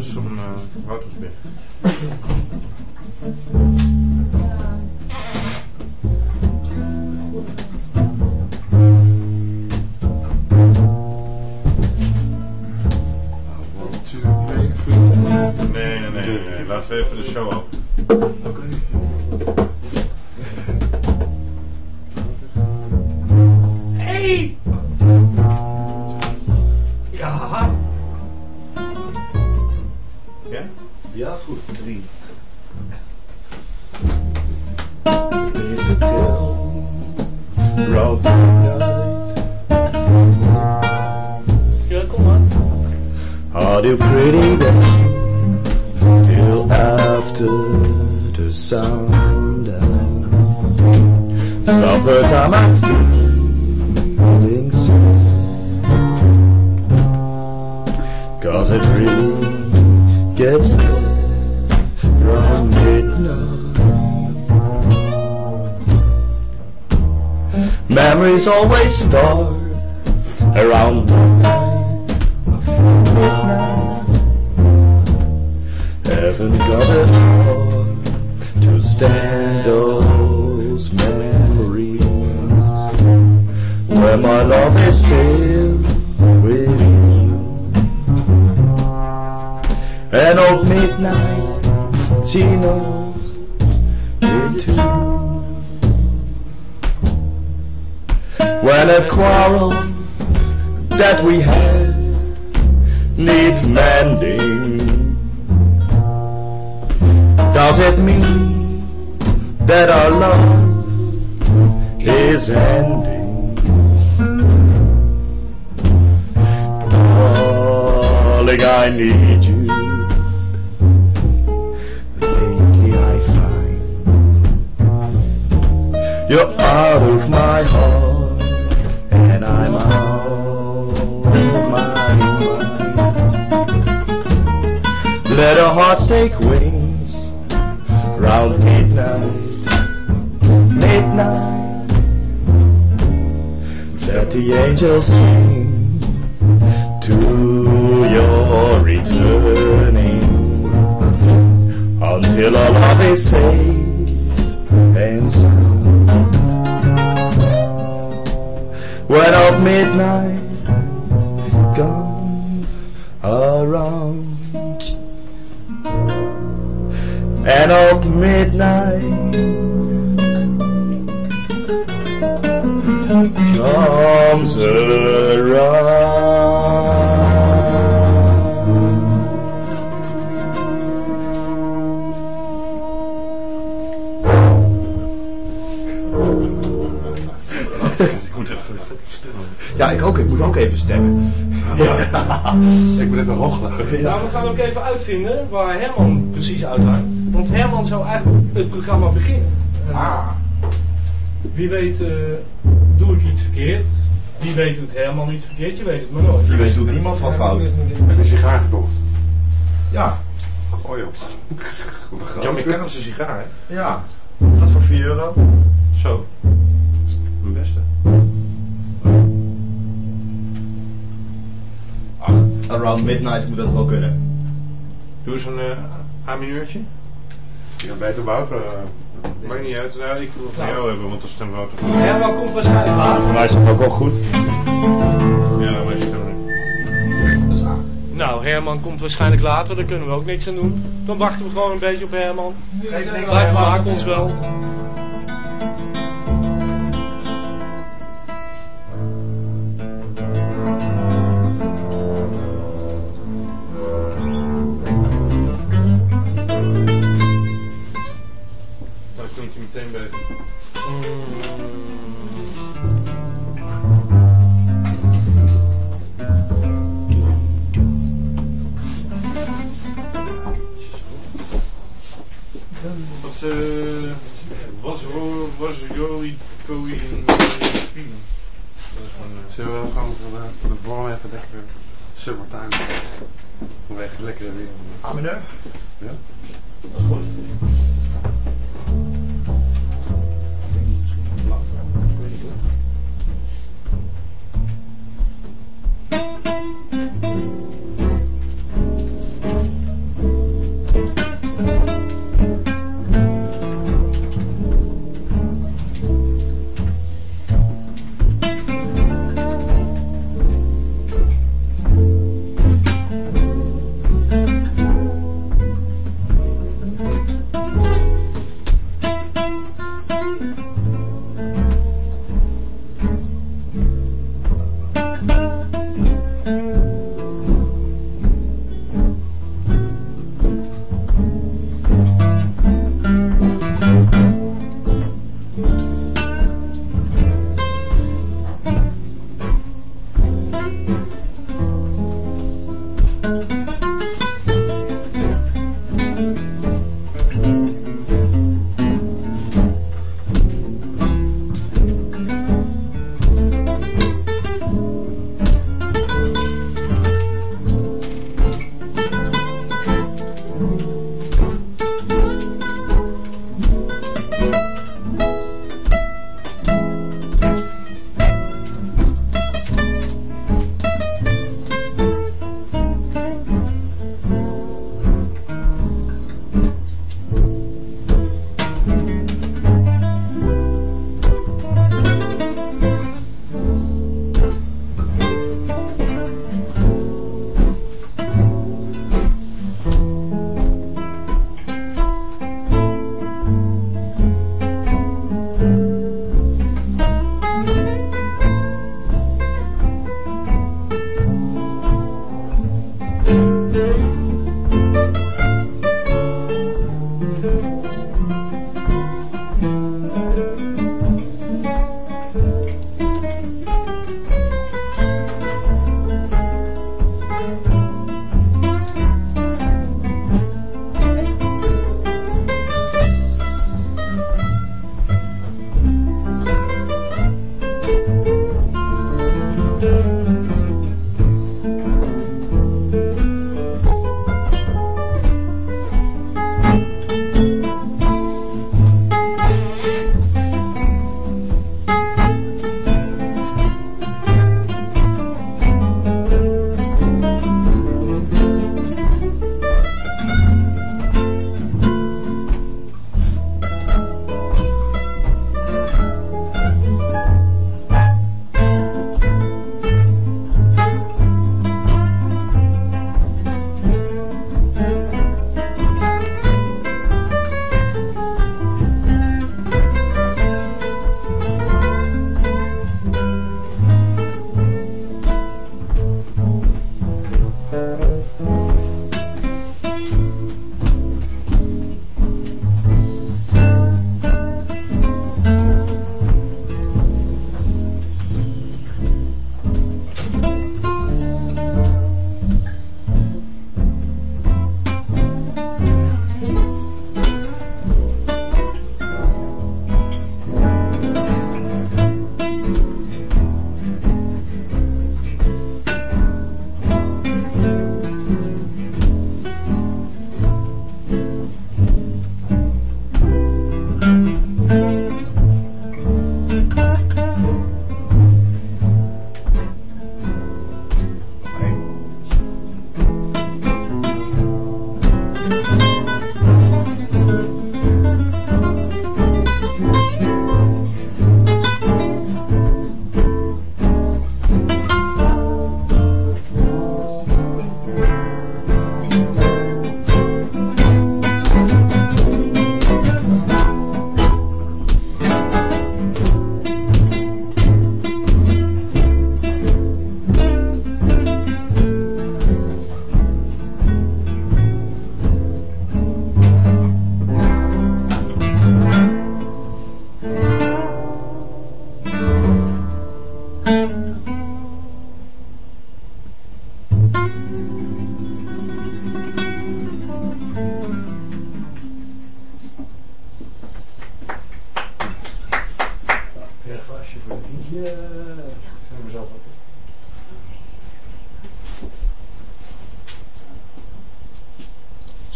是什么 Does it mean that our love is ending. Darling, I need you. Lately I find you're out of my heart and I'm out of my mind. Let our hearts take wing round midnight, uh, midnight, let the angels sing to your returning until all love is safe and sound. When of midnight Ja, ik ook. Ik moet ook even stemmen. Ja. Ik moet even hoog. Nou, we gaan ook even uitvinden waar Herman precies uithangt. Want Herman zou eigenlijk het programma beginnen. Ah. Wie weet eh, doe ik iets verkeerd. Die weet doet helemaal niets verkeerd, je weet het maar nooit. Die weet doet niemand wat fout. Heb je sigaar gekocht? Ja. Oh joh. Jan McKenna als een sigaar, hè? Ja. Dat voor 4 euro. Zo. Mijn beste. Ach, around midnight moet dat wel kunnen. Doe eens een uh, A-minuurtje. Ja, beter Wouter... Maakt niet uit. Nou, ik wil het van jou hebben, want dan stem Wouter. Herman komt waarschijnlijk later. Voor mij is het ook wel goed. Ja, wij stemmen. Dat is A. Nou, Herman komt waarschijnlijk later, daar kunnen we ook niks aan doen. Dan wachten we gewoon een beetje op Herman. Wij vermaken ons wel. Is gewoon. eh, Zullen we gewoon voor de, voor de vorm even lekker summertime. Vanwege lekkere weer. A mineur? Ja? Dat is goed.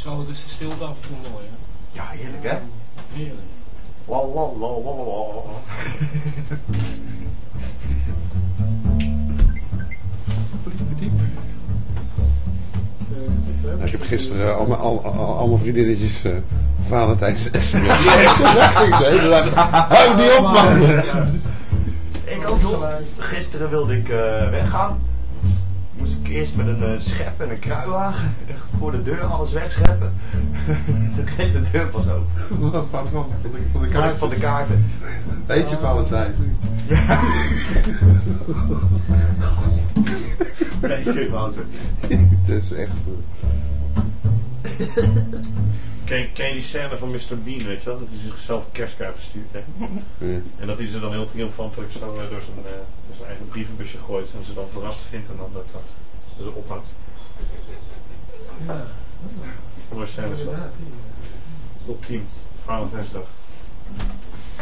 Zo, dus de stilte af en toe mooi, hè? Ja, heerlijk hè? Heerlijk. La la la la la la. Nou, ik heb gisteren al mijn, al, al, al mijn vriendinnetjes uh, Valentijns SMS. Hou niet op man! Ik ook joh. Gisteren wilde ik eh, weggaan. Moest ik eerst met een eh, schep en een kruiwagen echt voor de deur alles wegscheppen. Toen kreeg de deur pas open. Van, van, van, de, van de Van de, kaart. van de kaarten. Weet je Valentijn? Het is echt... eh, Ken, ken je die scène van Mr. Bean, weet je wel? Dat hij zichzelf kerstkaart gestuurd heeft. ja. En dat hij ze dan heel triomfantelijk zo eh, door zijn, eh, door zijn eigen brievenbusje gooit. En ze dan verrast vindt en dan dat dat het ophoudt. Ja, Mooie scène is dat. inderdaad. Op 10. Valentijnsdag.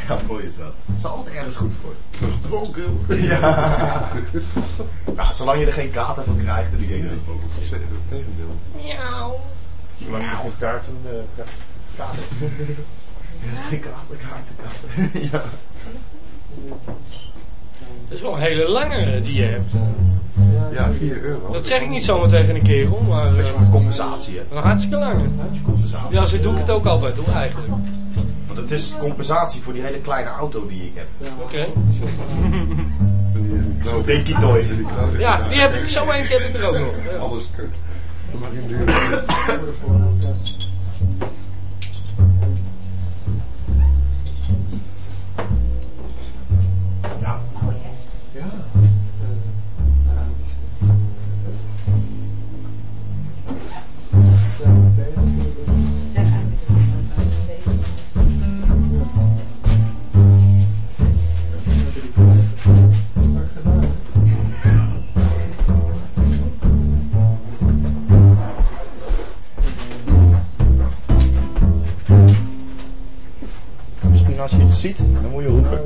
Ja, mooi is dat. Het is altijd ergens goed voor. Dronken. Ja. Nou, zolang je er geen kater van krijgt, dan die het ook. Zeg het tegendeel. Zolang je geen kaarten eh, krijgt. Kater. Geen kater, kaarten, kater. Ja. Dat is wel een hele lange die je hebt. Ja, 4 euro. Dat zeg ik niet zomaar tegen een kerel, maar eh, van compensatie, hè. een hartstikke lange. Compensatie. Ja, zo doe ik het ook altijd hoor, eigenlijk. Want het is compensatie voor die hele kleine auto die ik heb. Oké. Dinky Toy. die klote- Ja, die heb ik, zo eentje heb ik er ook nog. Alles kut. Dan mag je hem duur. als je het ziet, dan moet je roepen.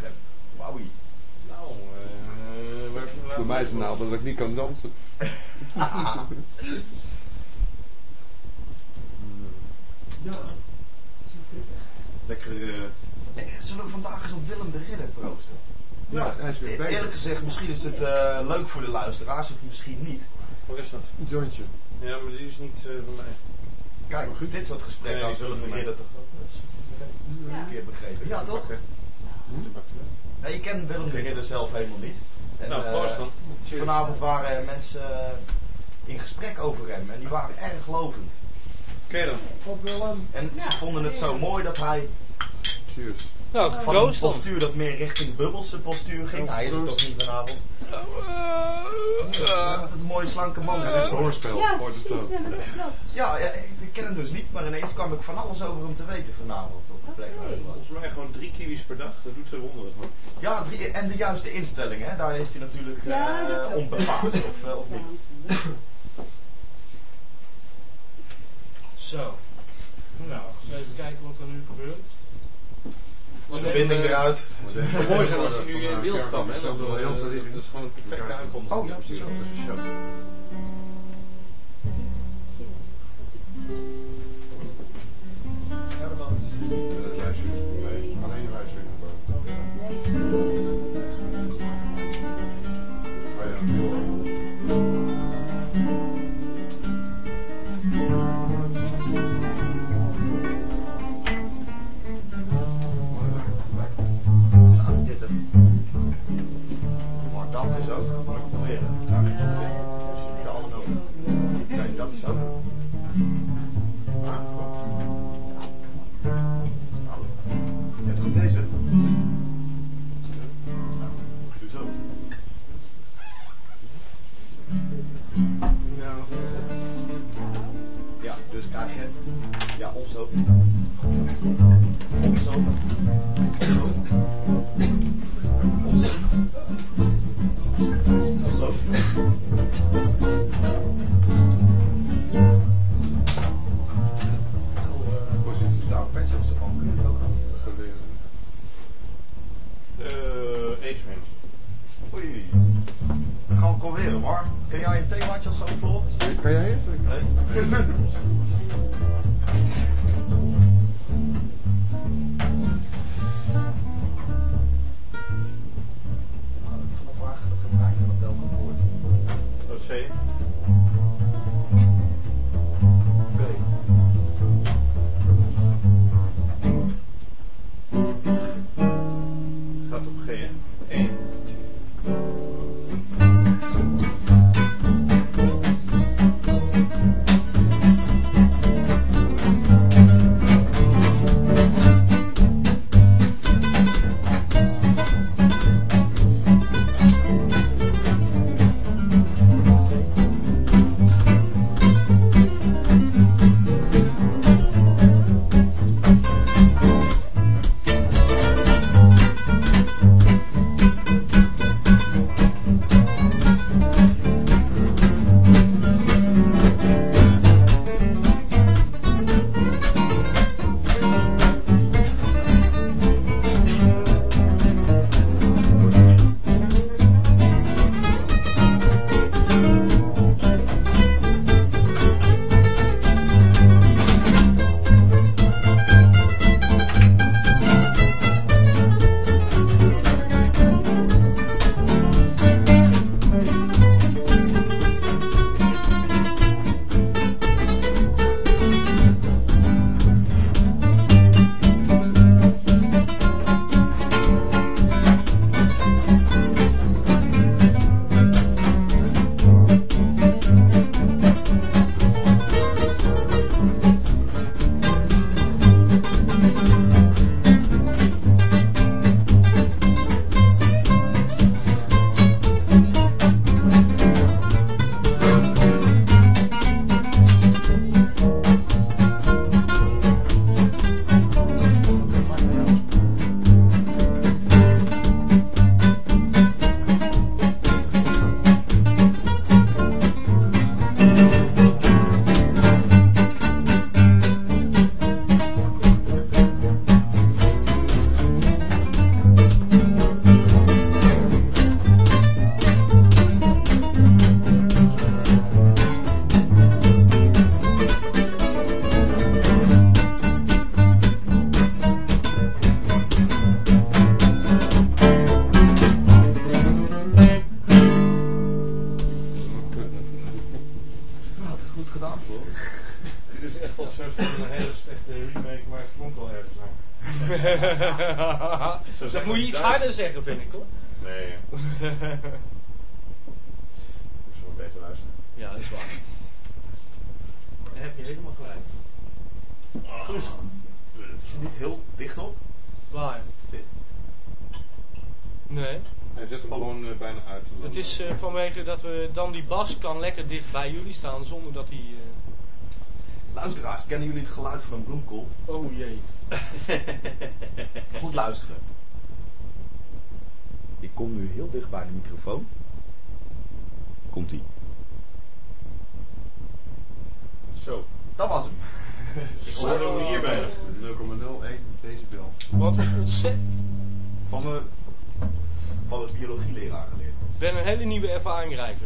Heb. Wauwie. Nou, eh waar heb je hem laten Voor mij is het nou dat ik niet kan dansen. Ja. Lekker, eh, Zullen we vandaag eens op Willem de Ridder proosten? Ja, hij is weer E- bezig. Eerlijk gezegd, misschien is het eh, leuk voor de luisteraars, of misschien niet. wat is dat? Een jointje. Ja, maar die is niet eh van mij. Kijk, dit soort gesprekken Nee, zullen we eerder toch ook eens een keer begrepen. Ja, toch? Nee, je kent Willem de Ridder zelf helemaal niet. En, Nou, eh, dan. vanavond waren mensen eh, in gesprek over hem en die waren erg lovend. Oké dan. Op Willem. En ze vonden het zo mooi dat hij Cheers. Nou, van een postuur dat meer richting bubbelse postuur ging. Hij is het toch niet vanavond? Dat het een mooie slanke man is. Ja, hoorspel. Ja, ik ken hem dus niet, maar ineens kwam ik van alles over hem te weten vanavond plek. Volgens mij gewoon drie kiwis per dag. Dat doet er wonderen van. Ja, drie, en de juiste instelling, hè? daar is hij natuurlijk Ja, eh, onbepaald, of, eh, of niet. Zo. Nou, even kijken wat er nu gebeurt. De verbinding eruit. Het zou mooi zijn als hij nu in beeld kwam, hè? Dat, eh, is gewoon een perfecte aankondiging. Oh ja, precies. Hermans. Dat wijsje. Alweer, maar. Ken jij een themaatje als zo, Floris? Kan jij het? Nee. iets harder zeggen, vind ik hoor. Nee. Zullen we beter luisteren? Ja, dat is waar. Daar heb je helemaal gelijk. Goed. Is je niet heel dicht op? Waar? Dit. Nee. Hij zet hem Oh. gewoon eh, bijna uit. Het is eh, vanwege dat we dan die bas kan lekker dicht bij jullie staan zonder dat hij. eh, Luisteraars, kennen jullie het geluid van een bloemkool? Oh jee. Goed luisteren. Ik kom nu heel dicht bij de microfoon. Komt ie. Zo. Dat was hem. Ik hoor hem hierbij. 0,01 decibel. Wat een ontzettend. Van mijn, van mijn biologieleraar geleerd. Ik ben een hele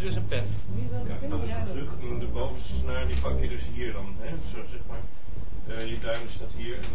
Dus is een pen. Ja, dat is een terug. De bovenste snaar die pak je dus hier dan. Hè? Zo zeg maar. Uh, je duim staat hier en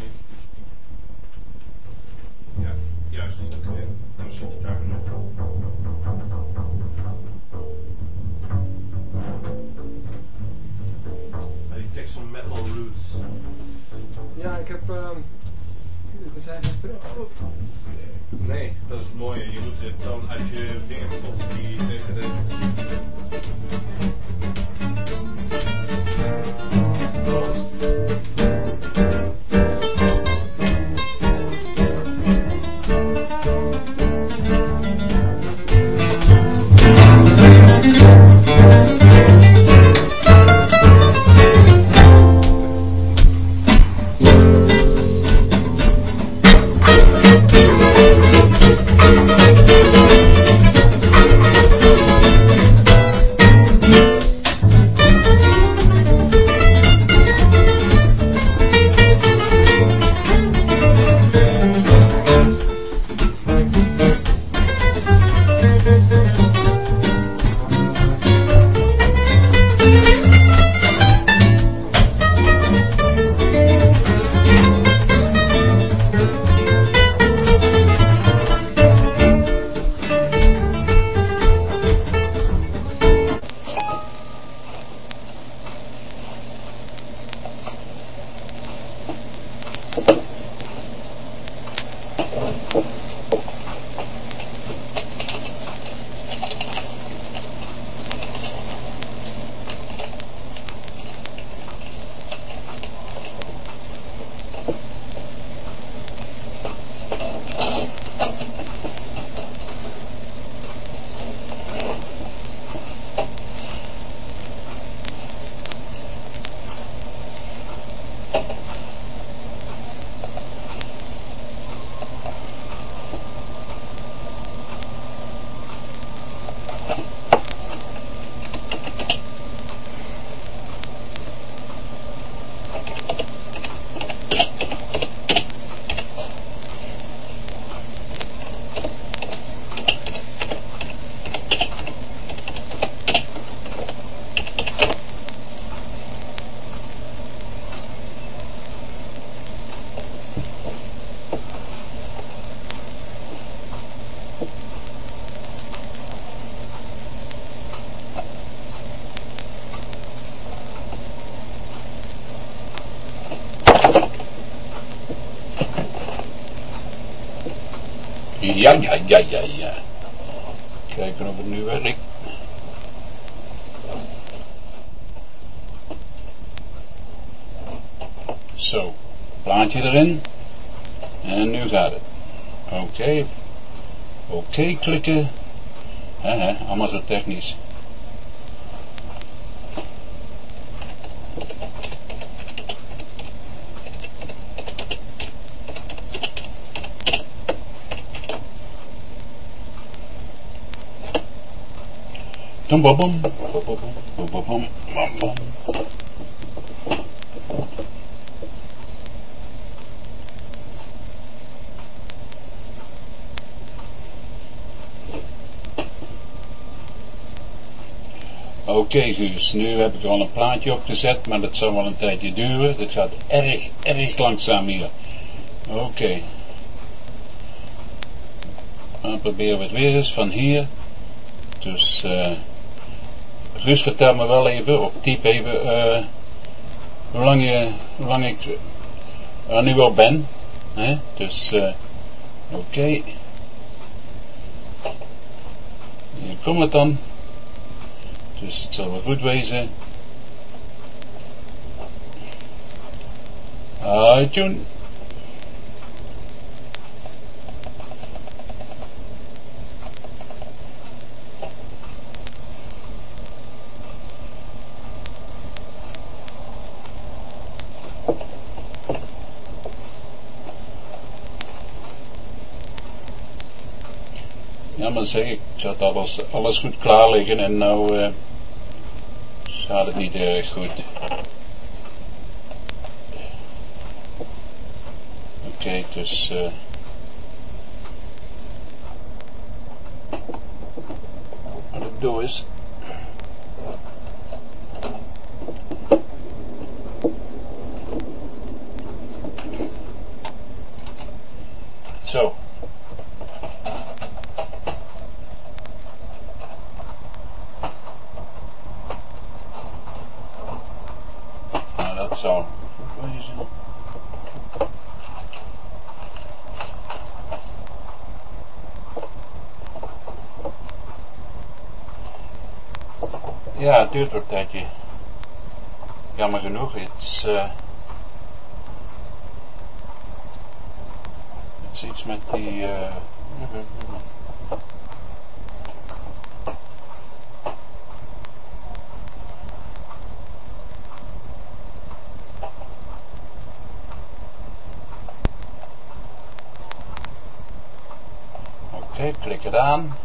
ja, ja, ja, ja. Kijken of het nu werkt. Zo, plaatje erin. En nu gaat het. Oké. Oké okay klikken. Allemaal zo technisch. babam. Oké okay, Guus, nu heb ik al een plaatje opgezet, maar dat zal wel een tijdje duren. Dit gaat erg, erg langzaam hier. Oké. Dan proberen we het weer eens van hier. Dus... eh. Guus vertel me wel even, of typ even, eh hoe, lang je, hoe lang ik er nu al ben. Hè? Dus eh oké. Hier komt het dan. Dus het zal wel goed wezen. iTunes. Ik, had alles, goed klaar liggen en nou eh gaat het niet erg goed. Oké, dus eh wat ik doe is zo. Nou, dat zou goed wezen. Ja, het duurt wel een tijdje. Jammer genoeg, het eh, het is iets met die, eh, Oké, klik het aan.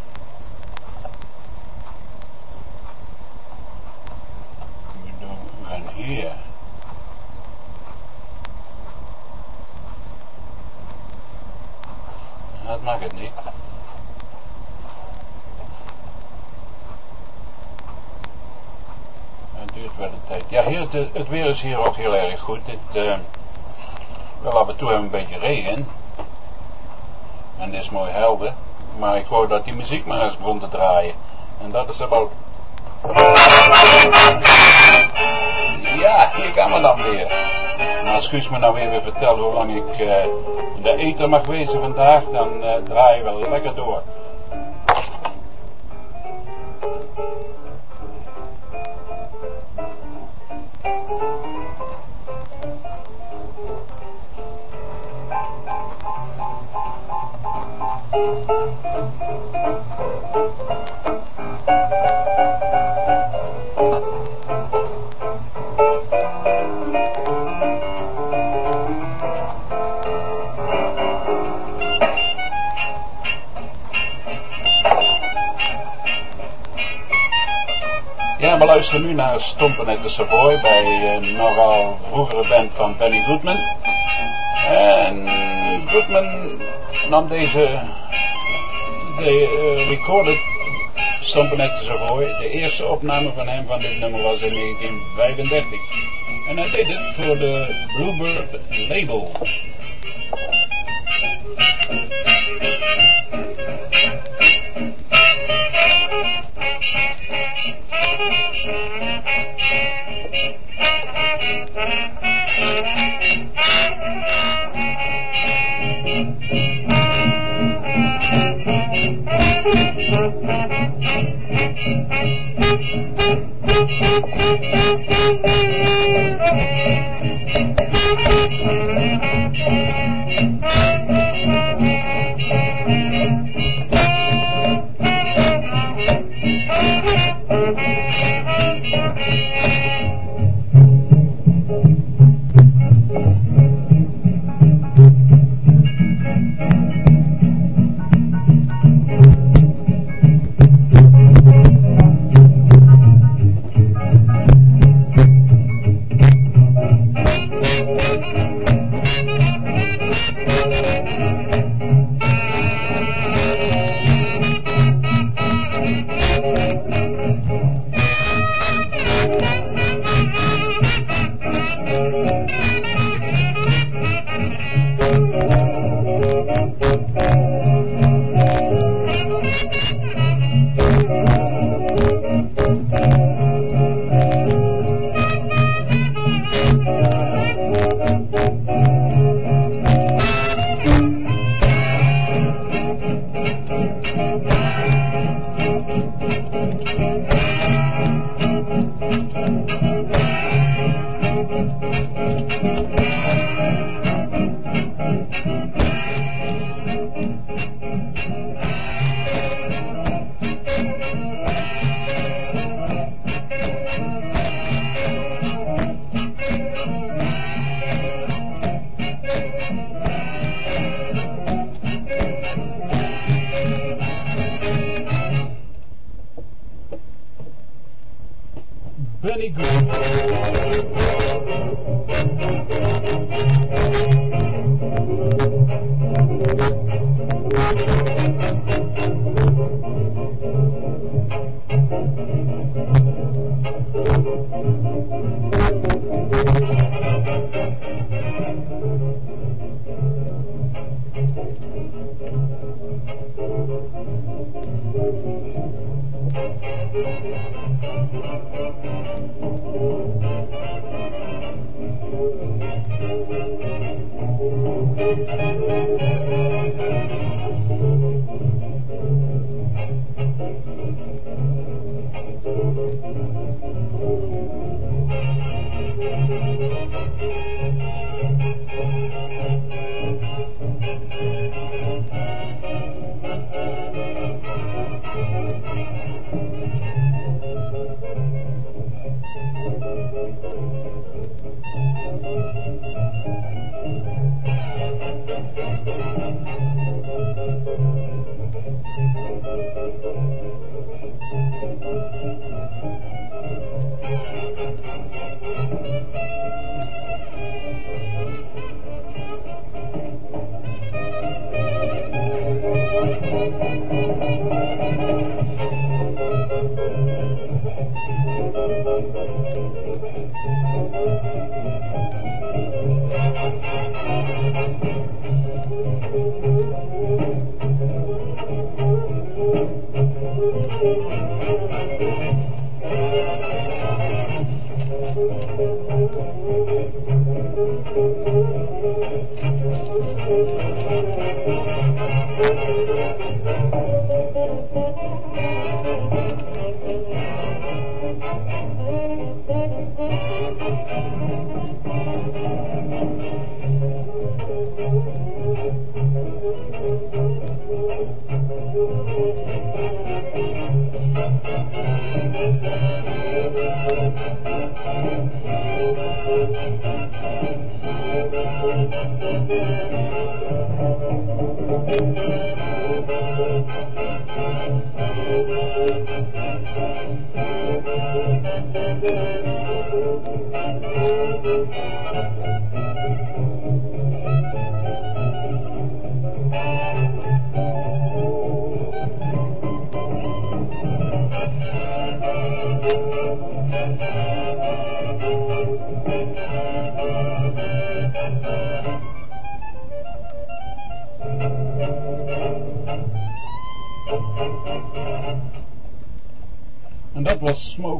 We doen we gaan hier. Dat mag het niet. Het duurt wel een tijd. Ja, hier, het, weer is hier ook heel erg goed. Het, eh, wel af en toe hebben we een beetje regen. En dit is mooi helder. Maar ik wou dat die muziek maar eens begon te draaien. En dat is about... Ja, hier gaan we dan weer. Als Guus me nou weer wil vertellen hoe lang ik eh, de eter mag wezen vandaag, dan eh draai je wel lekker door. Nu naar Stompenet de Savoy bij een nogal vroegere band van Benny Goodman. En Goodman nam deze de uh, recorded Stompenet de Savoy. De eerste opname van hem van dit nummer was in 1935. En hij deed het voor de Bluebird label.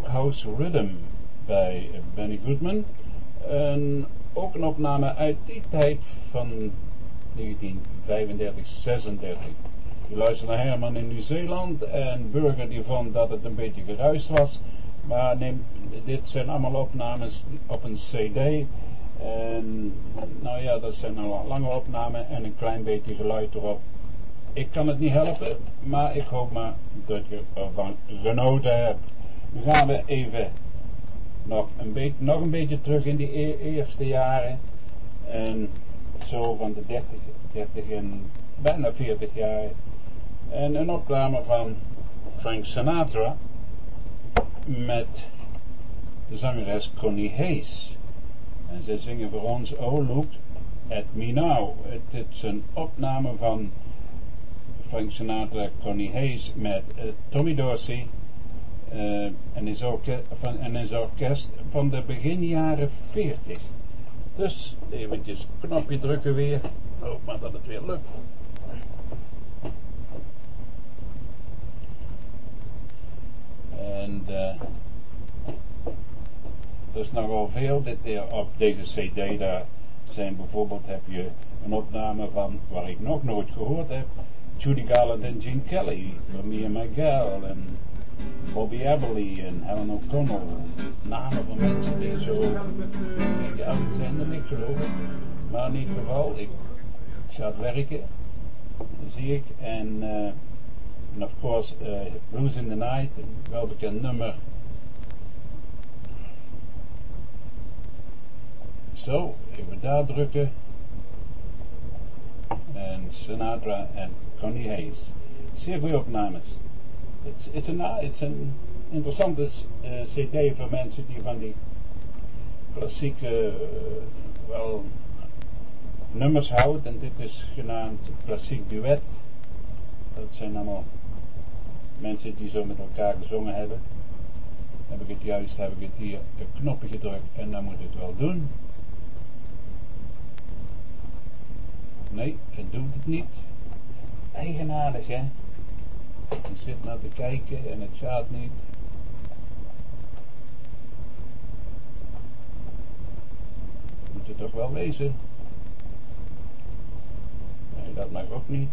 Smokehouse Rhythm bij Benny Goodman. En ook een opname uit die tijd van 1935, 36. Je luistert naar Herman in Nieuw-Zeeland en Burger die vond dat het een beetje geruist was. Maar dit zijn allemaal opnames op een cd. En nou ja, dat zijn een lange opnamen en een klein beetje geluid erop. Ik kan het niet helpen, maar ik hoop maar dat je ervan genoten hebt. Nu gaan we even nog een, beetje, nog een beetje terug in die e- eerste jaren. En zo van de 30, 30 en bijna 40 jaar. En een opname van Frank Sinatra met de zangeres Connie Hayes. En ze zingen voor ons Oh Look at Me Now. Het is een opname van Frank Sinatra, Connie Hayes met eh, Tommy Dorsey. Eh, en, is orke- van, en is orkest van de begin jaren 40. Dus eventjes knopje drukken weer. Hoop maar dat het weer lukt. En eh er is nogal veel. Dit, eh, op deze cd daar zijn bijvoorbeeld heb je een opname van waar ik nog nooit gehoord heb. Judy Garland en Gene Kelly, van Me and My Gal en Bobby Aberley en Helen O'Connell. Namen van mensen die zo niet oud zijn dan ik geloof. Maar in ieder geval, ik ga het werken, zie ik. En, en of course, eh Blues in the Night, een welbekend nummer. Zo, even daar drukken. En Sinatra en Connie Hayes. Zeer goede opnames. Het is een, is een interessante eh, cd voor mensen die van die klassieke eh, nummers houden. En dit is genaamd klassiek duet. Dat zijn allemaal mensen die zo met elkaar gezongen hebben. Heb ik het juist, heb ik het hier een knopje gedrukt en dan moet het wel doen. Nee, het doet het niet. Eigenaardig, hè? Je zit nou te kijken en het gaat niet. Moet het toch wel lezen? Nee, dat mag ook niet.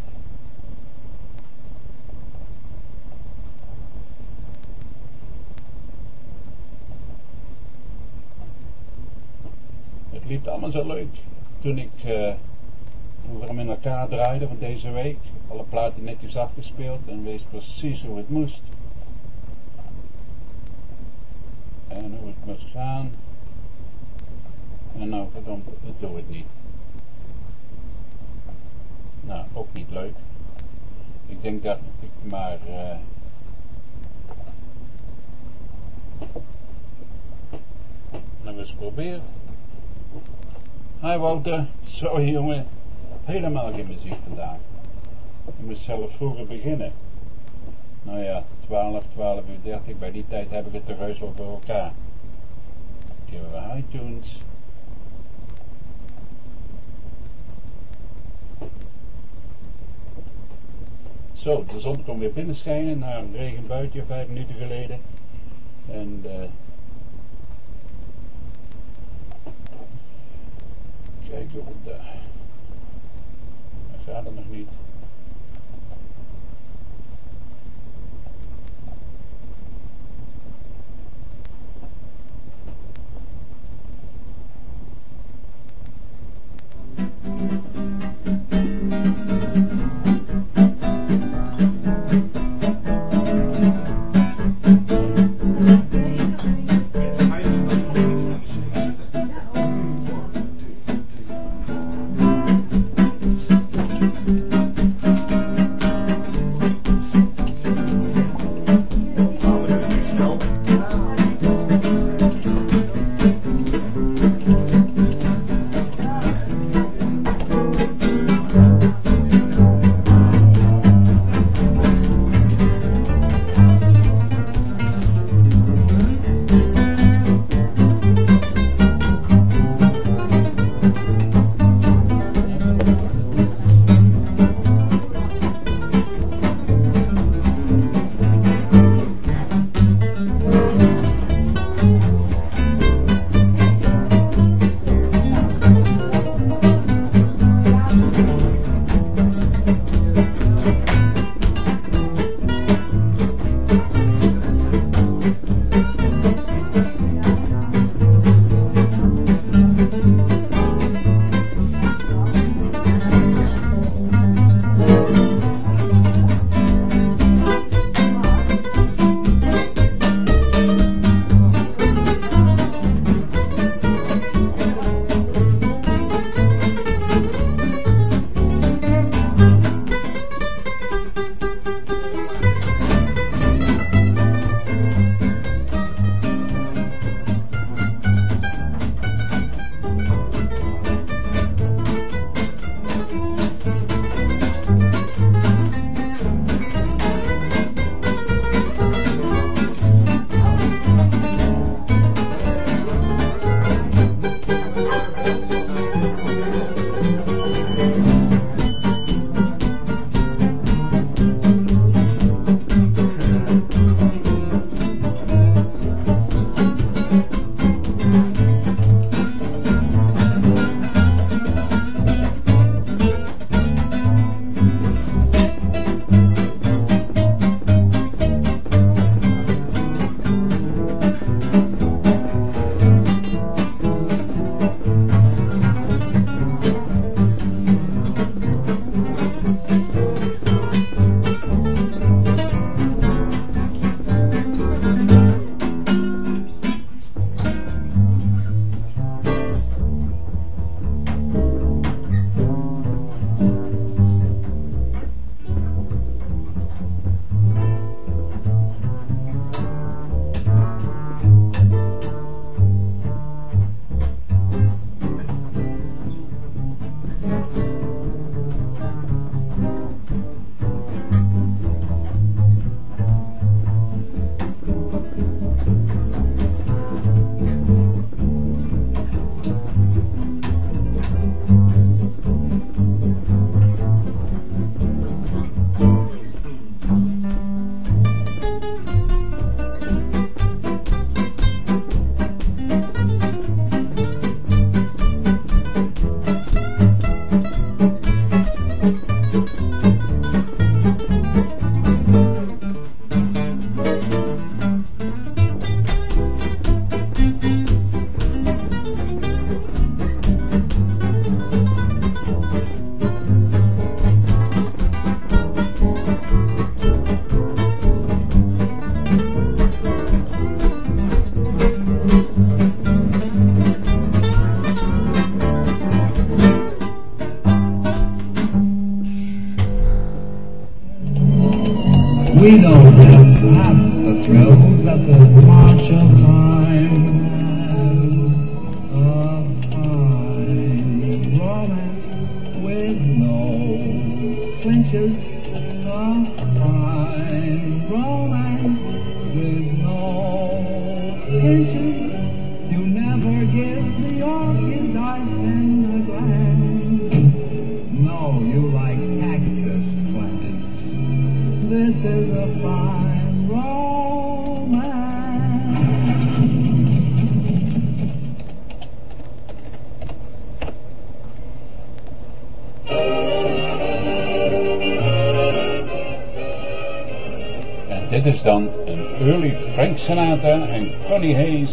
Het liep allemaal zo leuk toen ik eh, hem in elkaar draaiden van deze week. Alle platen netjes afgespeeld en wees precies hoe het moest. En hoe het moest gaan. En nou verdomd, het doe het niet. Nou, ook niet leuk. Ik denk dat ik maar... eh, nog eens probeer. Hi Wouter, sorry jongen, helemaal geen muziek vandaag. Ik moest zelf vroeger beginnen. Nou ja, 12, 12 uur 30, bij die tijd heb ik het wel voor elkaar. Geven we iTunes. Zo, de zon komt weer binnenschijnen na een regenbuitje vijf minuten geleden. En eh kijken of het daar. Dat gaat het nog niet.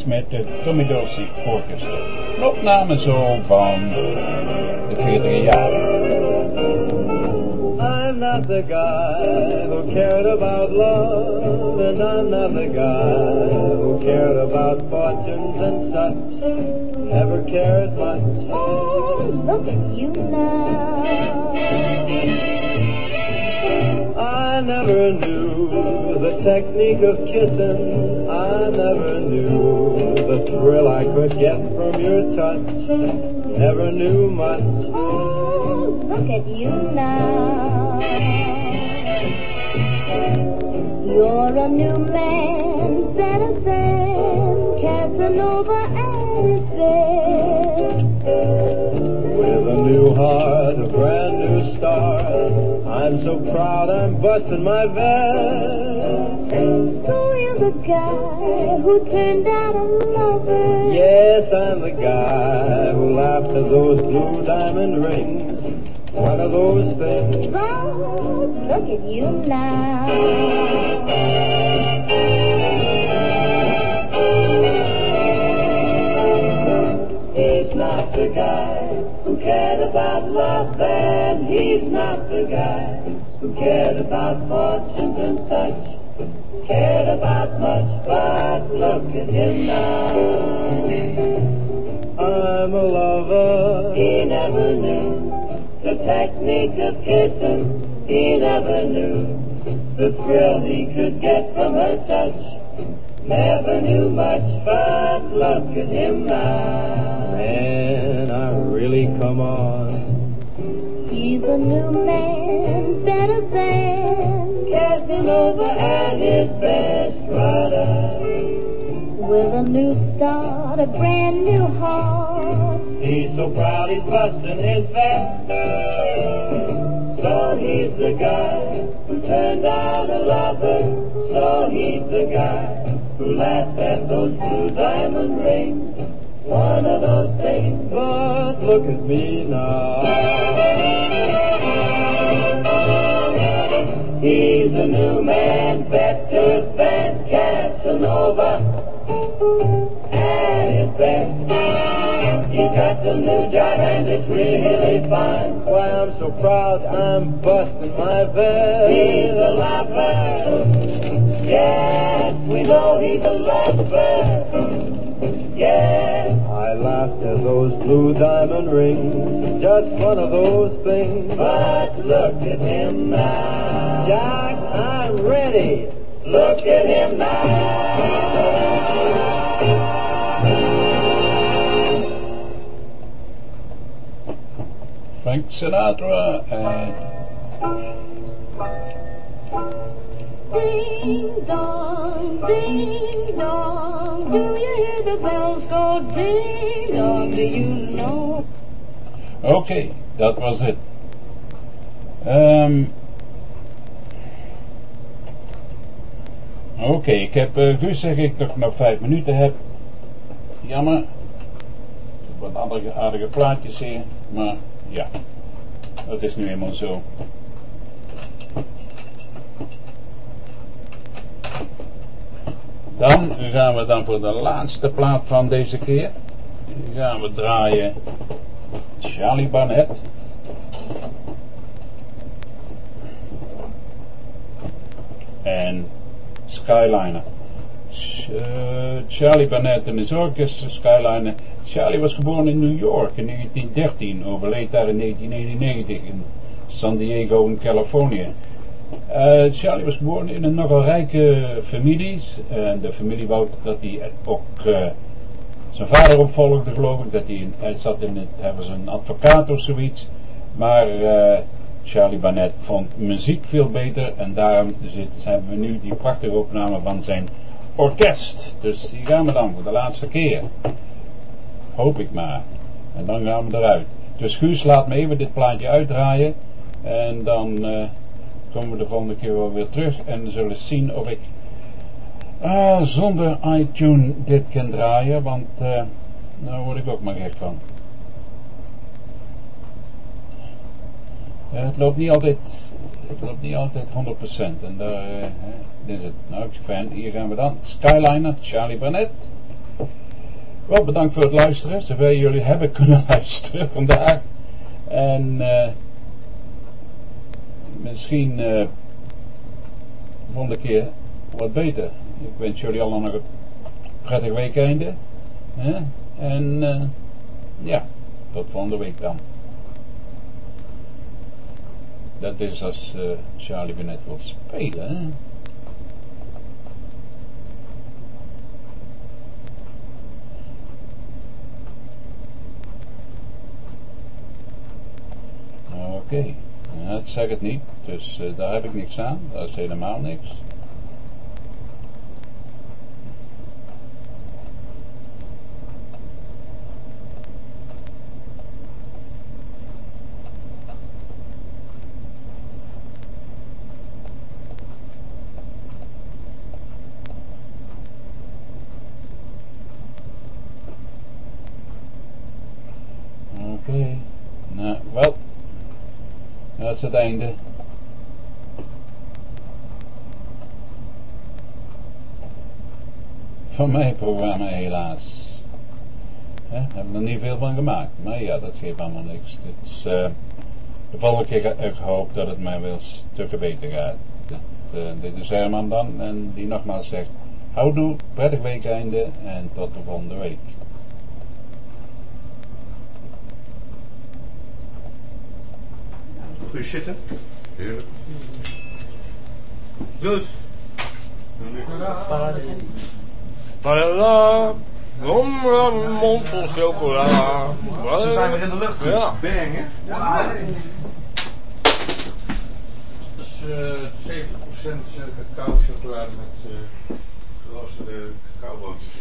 Connie met de Tommy Dorsey Orchestra. Een opname zo van de 40 jaren. I'm not the guy who cared about love, and I'm not the guy who cared about fortunes and such. Never cared much. Oh, look at you now. I never knew the technique of kissing. I never knew the thrill I could get from your touch. Never knew much. Oh, look at you now. You're a new man, better than Casanova his. With a new heart, a brand new start. I'm so proud I'm busting my vest. The guy who turned out a lover. Yes, I'm the guy who laughed at those blue diamond rings. One of those things. Oh, look at you now. He's not the guy who cared about love, and he's not the guy the thrill he could get from her touch. Never knew much, but look at him now. Man, I really come on. He's a new man, better than Casanova at his best rider. with a new start, a brand new heart. He's so proud he's busting his vest. So he's the guy who turned out a lover. So he's the guy who laughed at those blue diamond rings. One of those things. But look at me now. He's a new man, better than Casanova. His best. He's got a new job and it's really fine. Why, I'm so proud I'm busting my vest. He's a lover. Yes, we know he's a lover. Yes. I laughed at those blue diamond rings. Just one of those things. But look at him now. Jack, I'm ready. Look at him now. Frank Sinatra en Ding dong, ding dong, do you hear the bells go ding dong? Do you know? Oké, dat was het. Ehm Oké, ik heb uh, Guus zeg ik toch nog vijf minuten heb. Jammer. Wat andere aardige plaatjes hier, maar ja, dat is nu eenmaal zo. Dan gaan we dan voor de laatste plaat van deze keer. Gaan we draaien Charlie Barnett. En Skyliner. Eh, Charlie Barnett en his orchestra Skyliner. Charlie was geboren in New York in 1913, overleed daar in 1991 in San Diego in Californië. Eh, Charlie was geboren in een nogal rijke familie. En de familie wou dat hij ook eh, zijn vader opvolgde, geloof ik. Dat hij, hij zat in het, hij was een advocaat of zoiets. Maar eh, Charlie Barnett vond muziek veel beter. En daarom zit, zijn we nu die prachtige opname van zijn orkest. Dus die gaan we dan voor de laatste keer. Hoop ik maar. En dan gaan we eruit. Dus Guus, laat me even dit plaatje uitdraaien. En dan eh, komen we de volgende keer wel weer terug. En zullen zien of ik ah, zonder iTunes dit kan draaien. Want eh daar word ik ook maar gek van. Eh, het loopt niet altijd, het loopt niet altijd 100%. En daar eh, is het. Nou, fan. Hier gaan we dan. Skyliner, Charlie Barnett. Wel bedankt voor het luisteren. Zover jullie hebben kunnen luisteren vandaag. En eh, misschien eh volgende keer wat beter. Ik wens jullie allemaal nog een prettig weekende. Hè? En eh, ja, tot volgende week dan. Dat is als Charlie net wil spelen. Oké, ja, ik zeg het niet, dus eh, daar heb ik niks aan, dat is helemaal niks. Oké, nou wel, dat het einde. Van mijn programma helaas. Hè, hebben er niet veel van gemaakt. Maar ja, dat geeft allemaal niks. Is, eh, de volgende keer heb ik gehoopt dat het mij wel stukken beter gaat. Dit, eh, dit is Herman dan. En die nogmaals zegt, houdoe, prettig weekeinde en tot de volgende week. Goed zitten. Heerlijk. Dus. Padella. Om een mond vol chocola. Ze zijn weer in de lucht. Ja. Bang, hè? Dat is eh 70% cacao chocolade met eh geroosterde cacaoboontjes.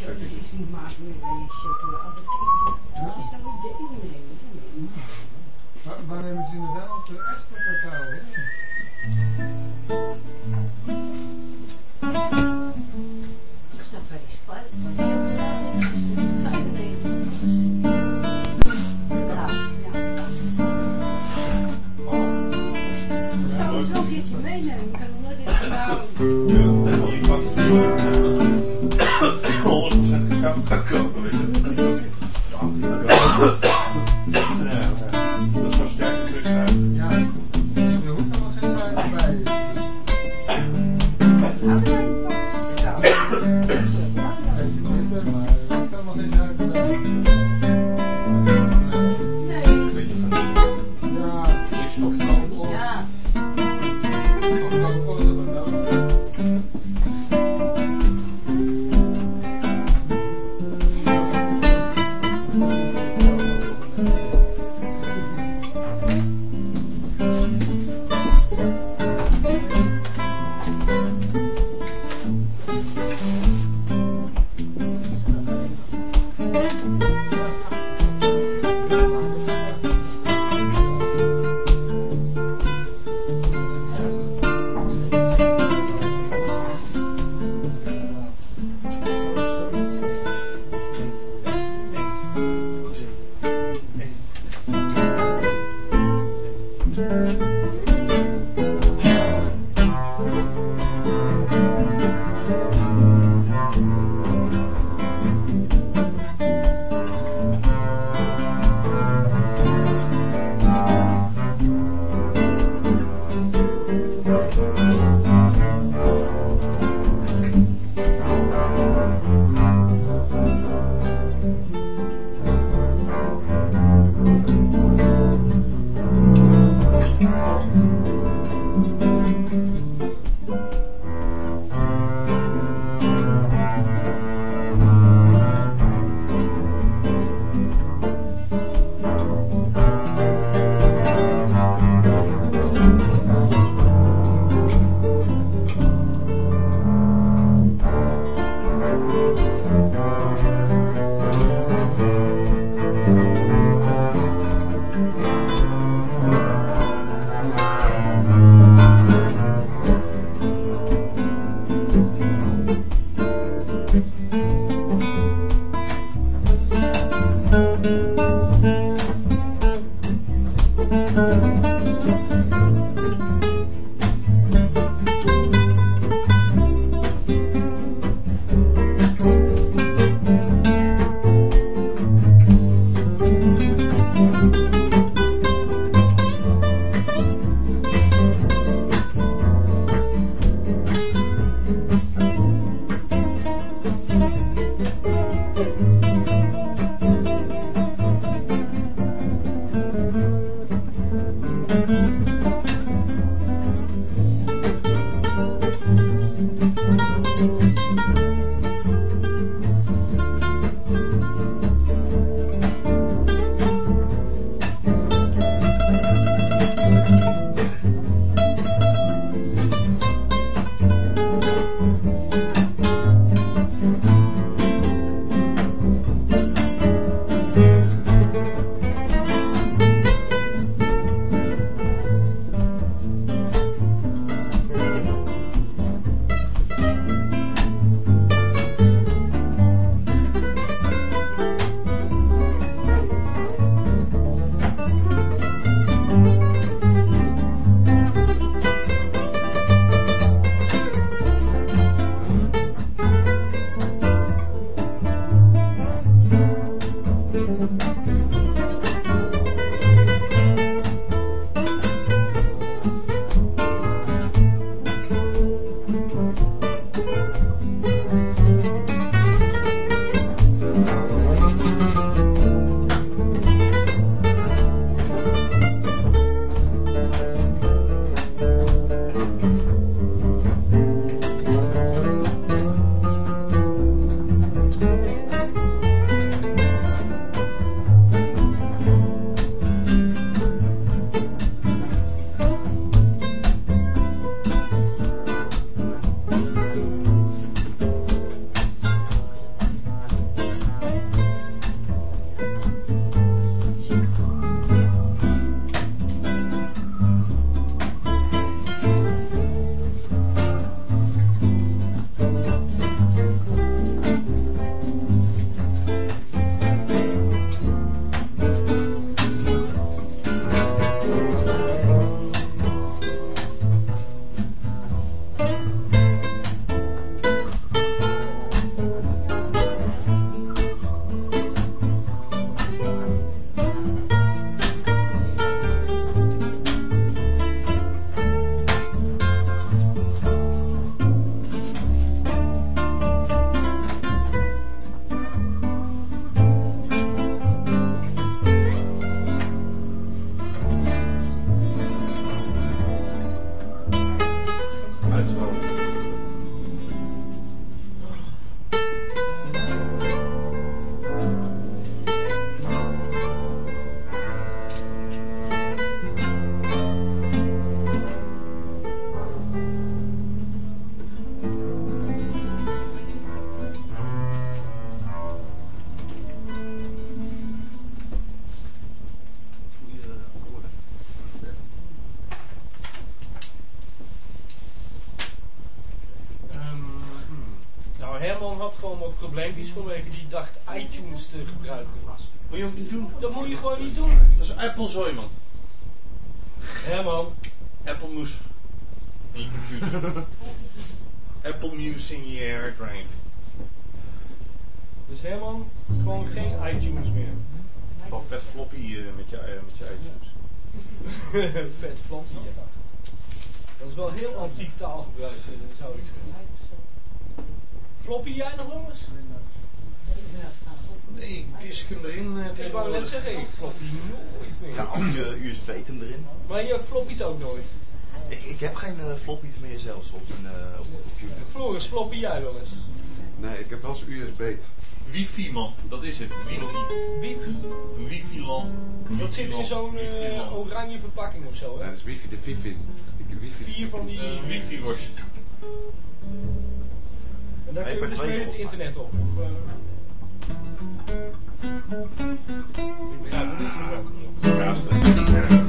Ja, dit is niet maar meer chocolade. Dat is dan niet deze. Waar nemen ze inderdaad de echte cacao in? Had gewoon wat probleempjes vanwege die dacht iTunes te gebruiken. Moet je ook niet doen. Dat moet je gewoon niet doen. Dat is Apple-zooi, man. Herman. Apple moes in je computer. Apple Music in je hardrive. Dus Herman, gewoon geen iTunes meer. Gewoon vet floppy eh, met je, eh, met je iTunes. Vet floppy, ja. Dat is wel heel antiek taalgebruik, eh, zou ik zeggen. Floppy, jij nog jongens? Nee, ik hem erin eh, Ik wou net zeggen, ik floppy nooit meer. Ja, of je USB hem erin. Maar je floppies ook nooit. Ik, ik heb geen uh, floppies meer zelfs op een, uh, op een computer. Floris, floppy jij wel eens? Nee, ik heb wel eens USB. Wifi, man. Dat is het. Wifi. Wifi? Een wifi-lamp. Dat zit in zo'n uh, oranje verpakking of zo, hè? Ja, dat is wifi, de wifi. De wifi. Vier van die... Uh, wifi-worst. En daar Nee, kun je per dus mee het internet op. Of, uh... Ik begrijp het niet.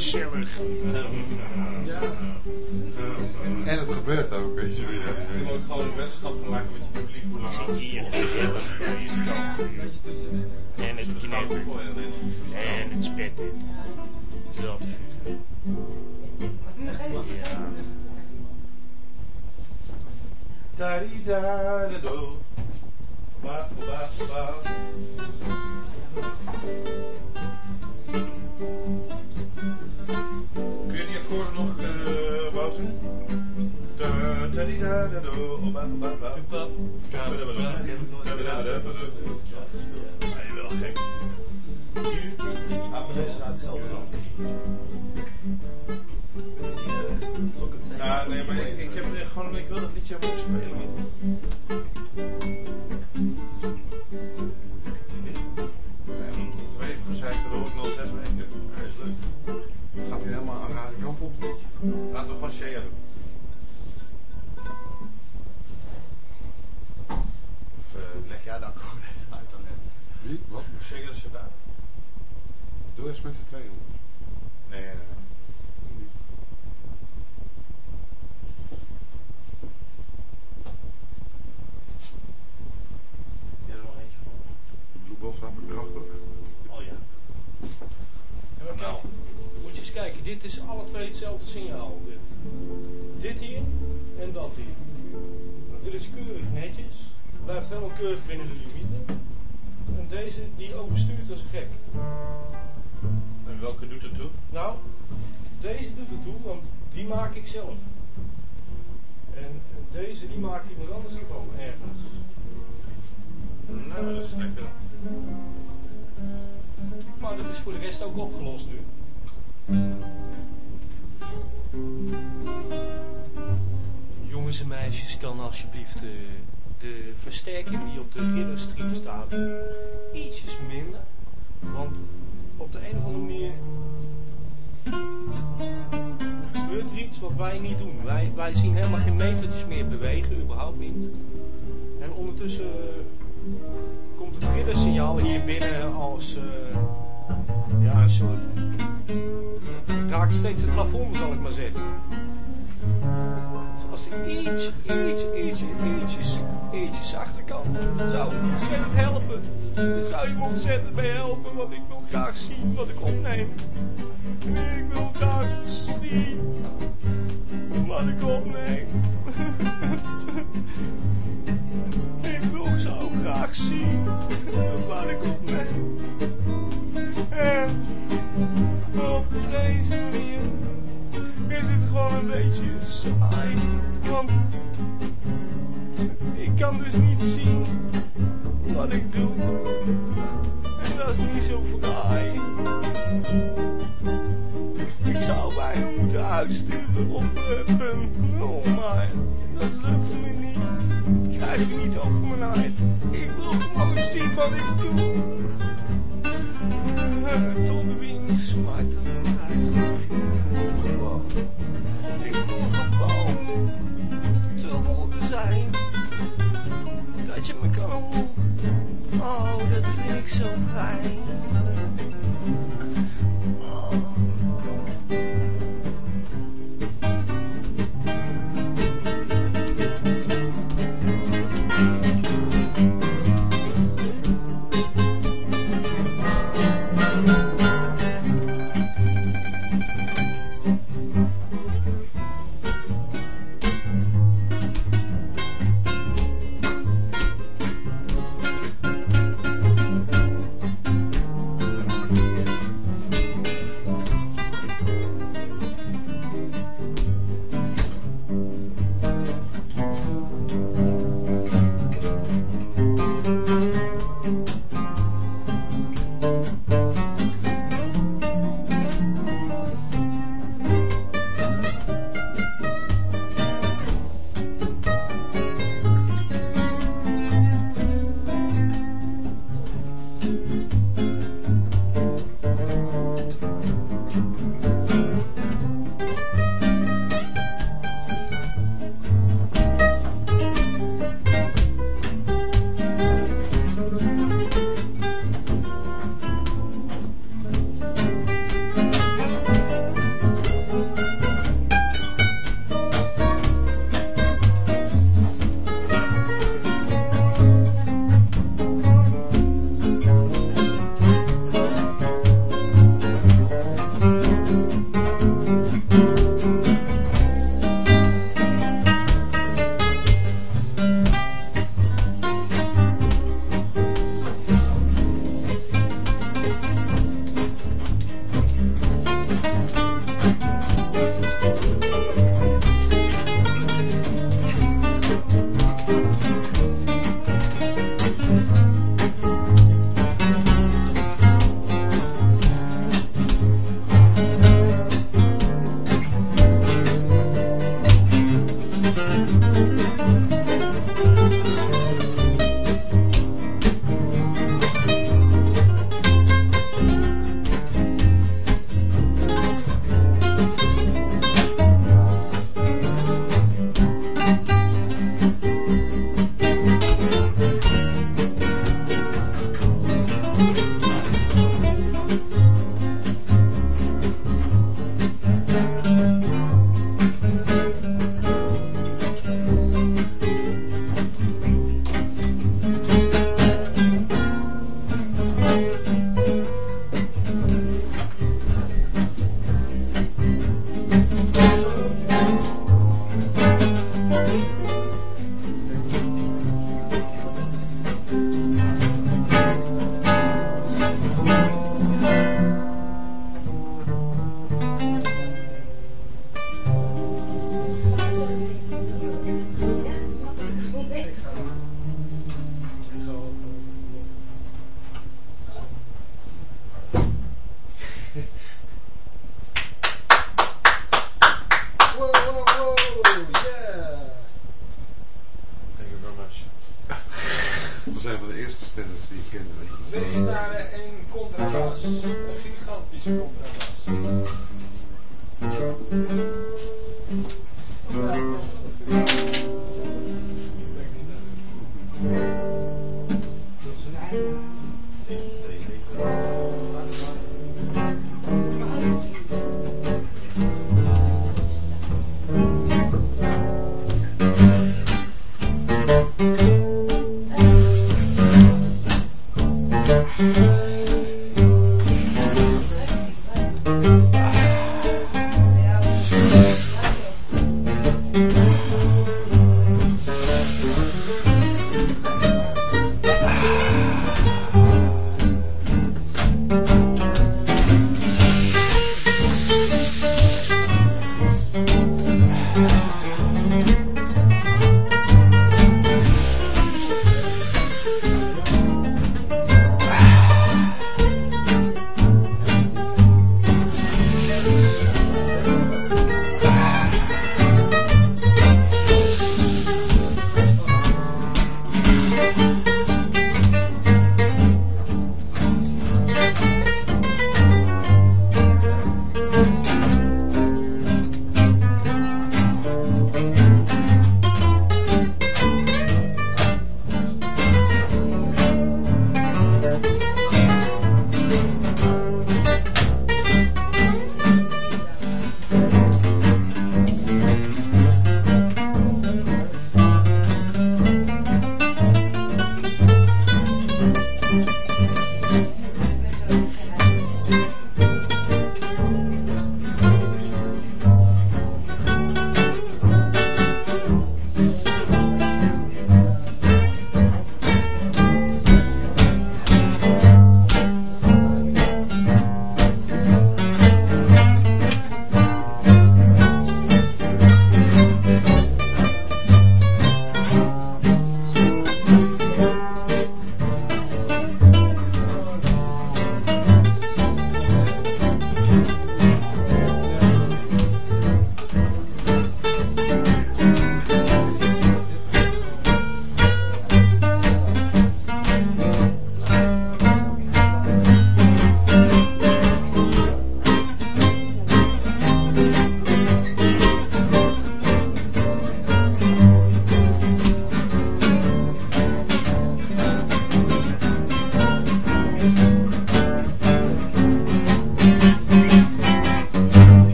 Gezellig. En het gebeurt ook, weet je. Je moet ook gewoon een van maken met je publiek. Hoe lang opgelost nu. Jongens en meisjes, kan alsjeblieft eh, de versterking die op de ridderstrip staat ietsjes minder. Want op de een of andere manier gebeurt er iets wat wij niet doen. Wij, wij zien helemaal geen metertjes meer bewegen, überhaupt niet. En ondertussen eh, komt het riddersignaal hier binnen als eh, ja, een soort. Ik raak steeds het plafond, zal ik maar zeggen. Als hij iets, iets, iets, ietsjes, ietsjes zachter kan, zou het ontzettend helpen. Dat zou je me ontzettend bij helpen, want ik wil graag zien wat ik opneem. Ik wil graag zien wat ik opneem. Ik wil zo graag zien wat ik opneem. En op deze manier is het gewoon een beetje saai. Want ik kan dus niet zien wat ik doe. En dat is niet zo fraai. Ik zou bijna moeten uitsturen op punt nul, maar dat lukt me niet. Dat krijg ik niet over mijn huid. Ik wil gewoon zien wat ik doe. Oh, dat vind ik zo fijn. sur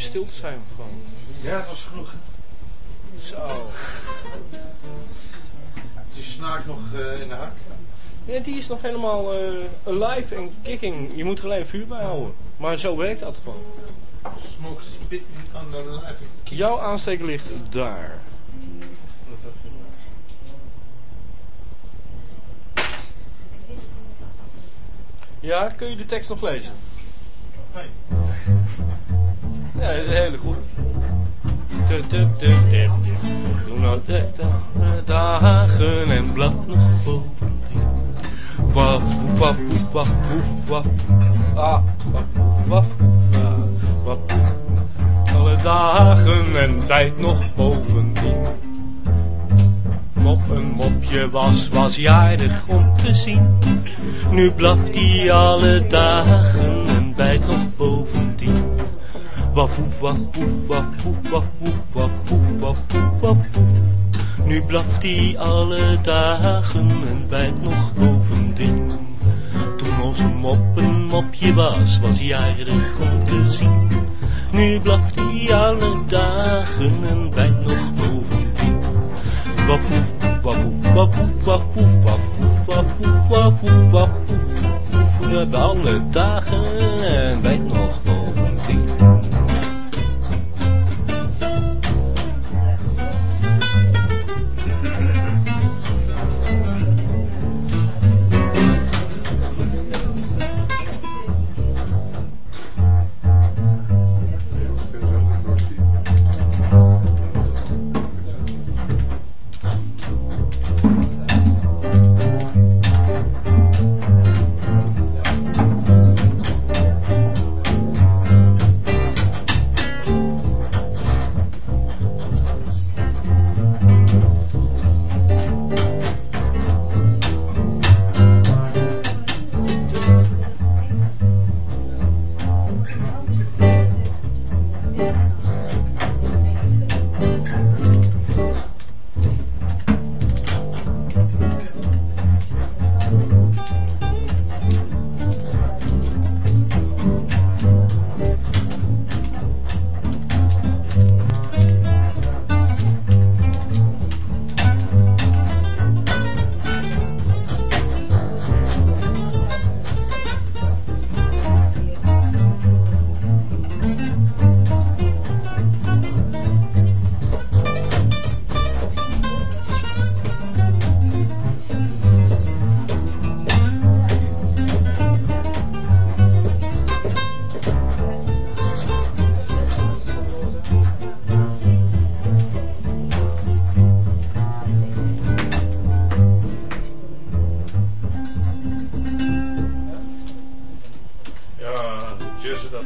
stil te zijn. Gewoon. Ja, het was genoeg. Zo. Die snaakt nog eh, in de hak. Die is nog helemaal uh, alive en kicking. Je moet alleen vuur bij houden. Maar zo werkt dat gewoon. Smoke spit on the live Jouw aansteker ligt daar. Ja, kun je de tekst nog lezen? Nee. Ja, is een hele goede. Tup, tup, tup, tup, al de de dagen en blaf nog bovendien. Waf, waf, waf, waf. Ah, waf, waf, waf. Alle dagen en tijd nog bovendien. Mop een mopje was, was jaardig om te zien. Nu blaft hij alle dagen en bijt nog bovendien. Waf woef waf woef waf woef waf woef waf. Nu blaft hij alle dagen en bijt nog bovendien. Toen onze mop een mopje was, was hij aardig om te zien. Nu blaft hij alle dagen en bijt nog bovendien. Waf woef waf woef waf woef waf woef waf woef waf woef waf woef waf woef. We hebben alle dagen en bijt nog bovendien. it up,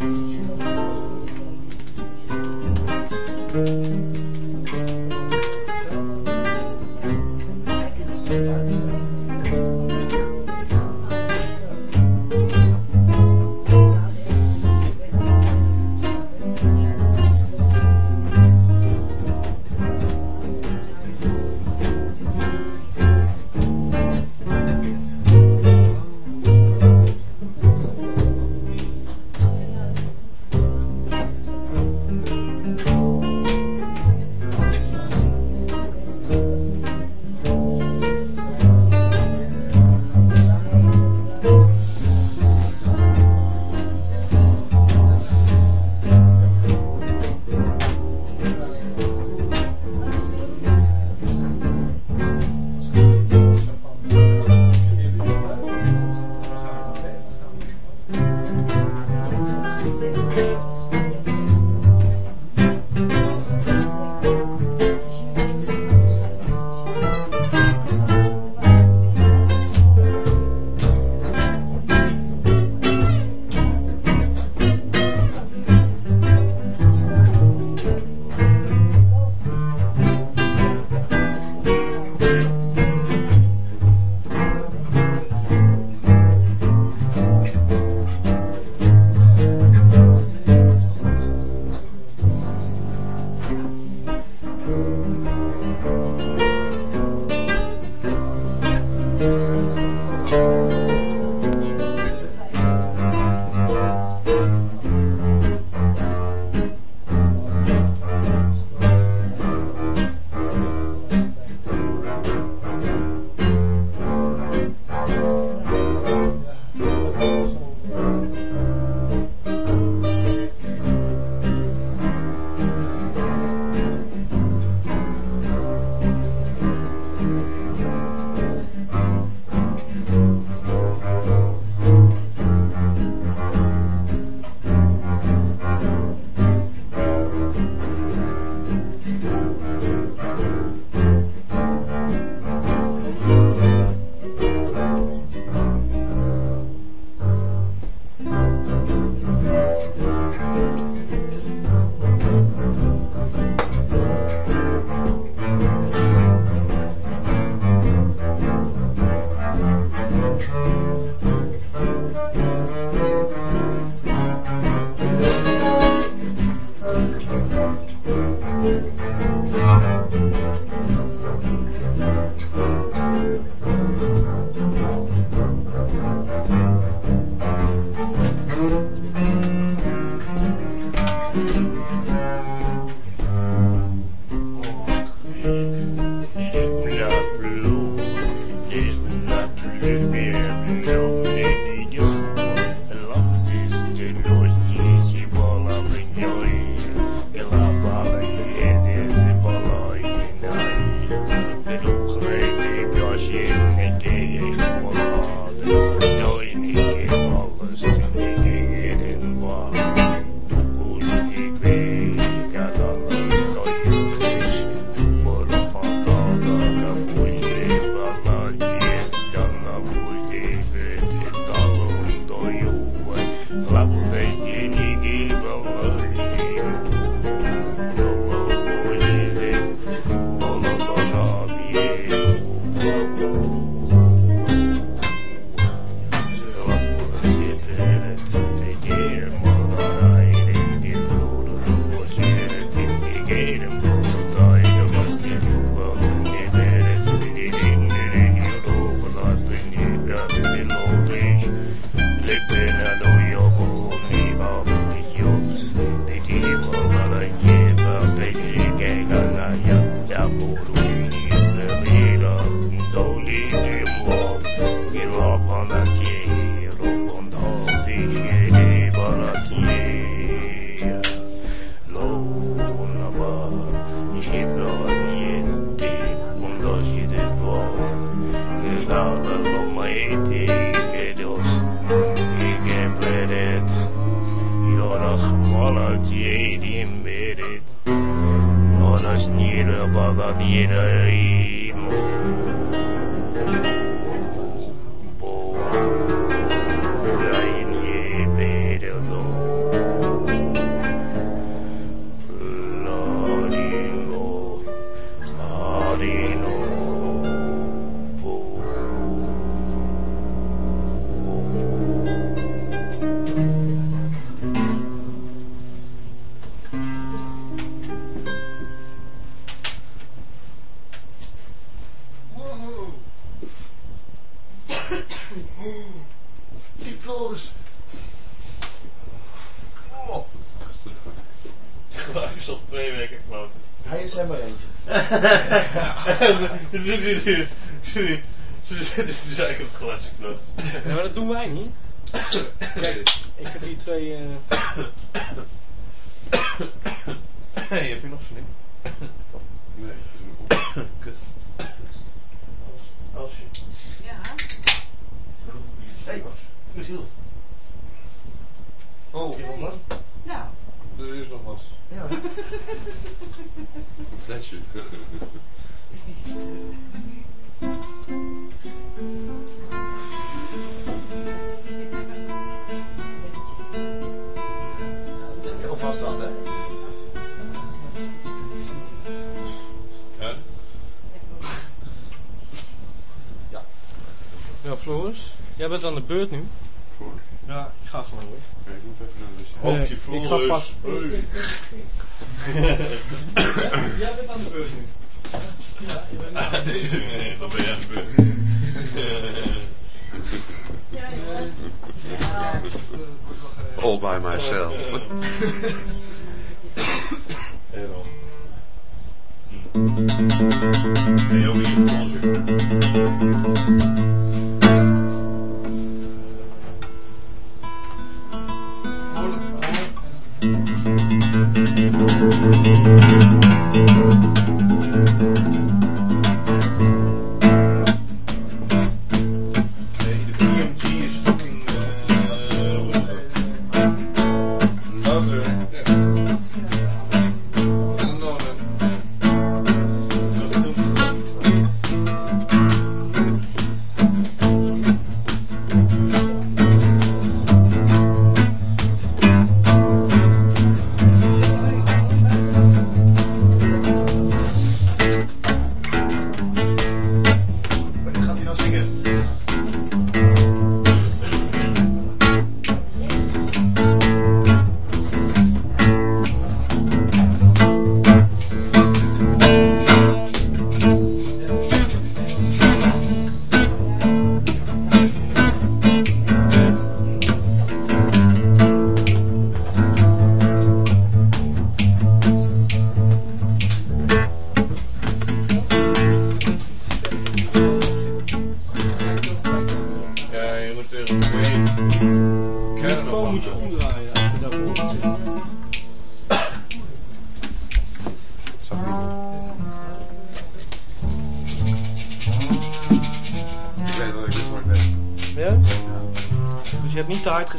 man.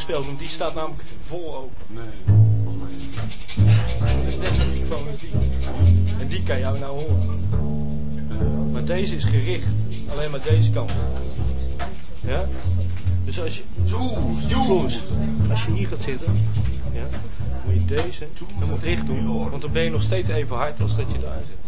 Gespeeld, want die staat namelijk vol open. Nee, volgens mij niet. Dat is net zo'n microfoon als die. En die kan jou nou horen. Maar deze is gericht. Alleen maar deze kant. Ja? Dus als je... Als je hier gaat zitten, ja, moet je deze helemaal dicht doen. Want dan ben je nog steeds even hard als dat je daar zit.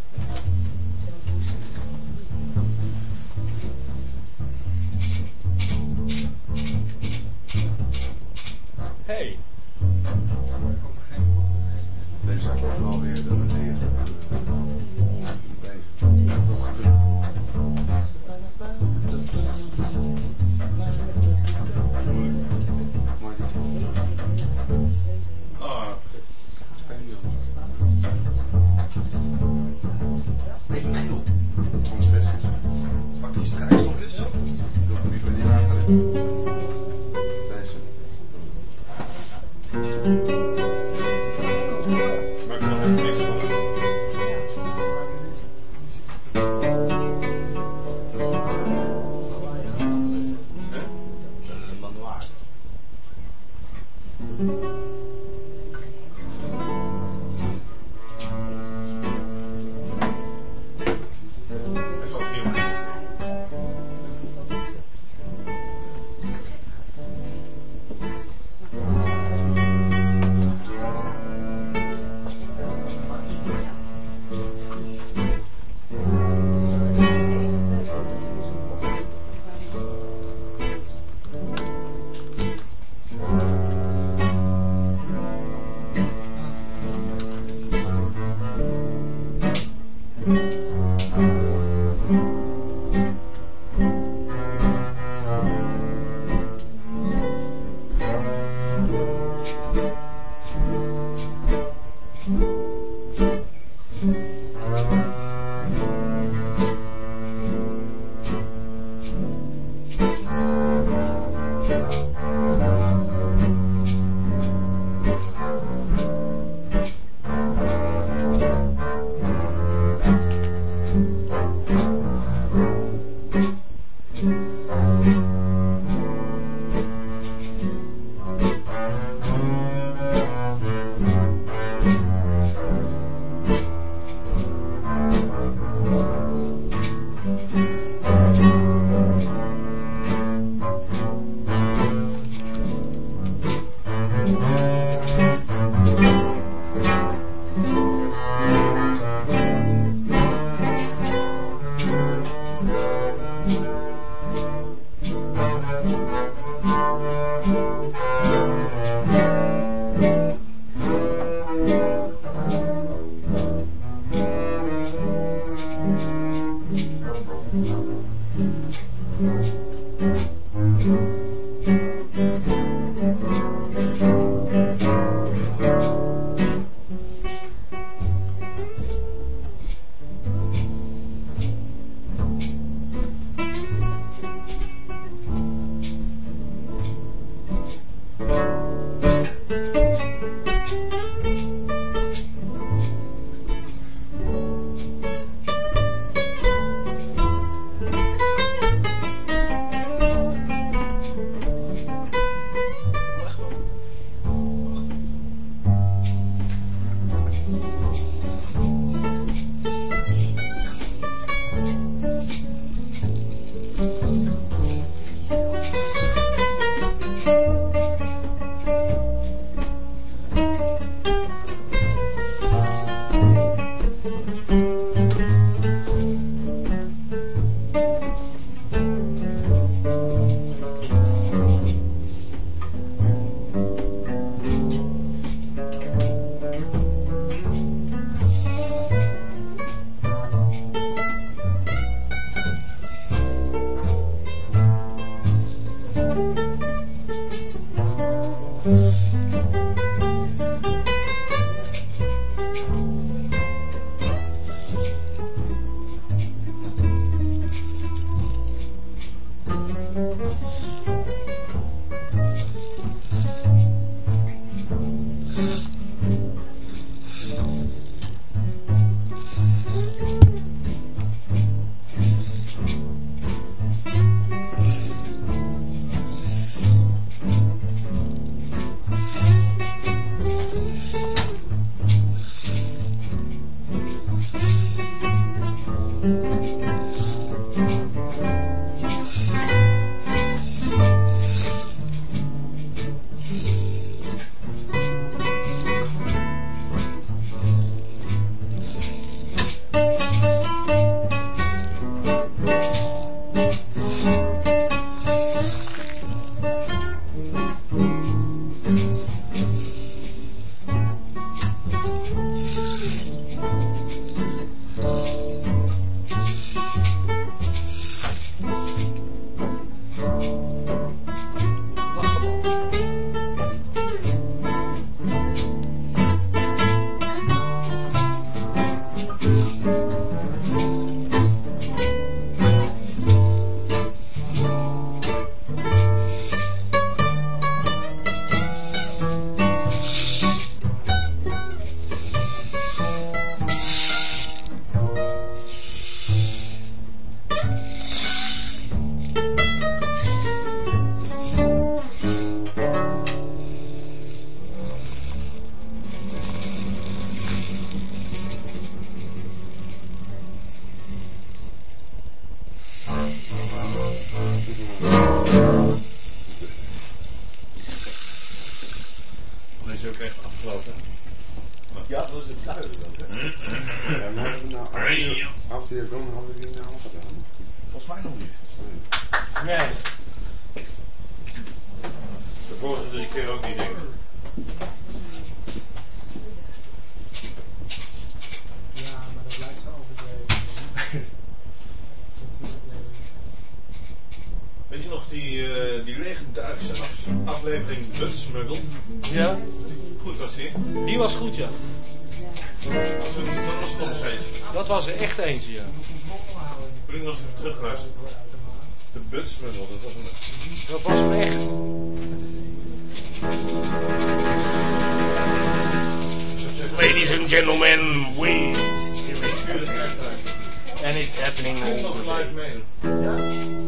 And it's happening Kom all nog the live. Ja?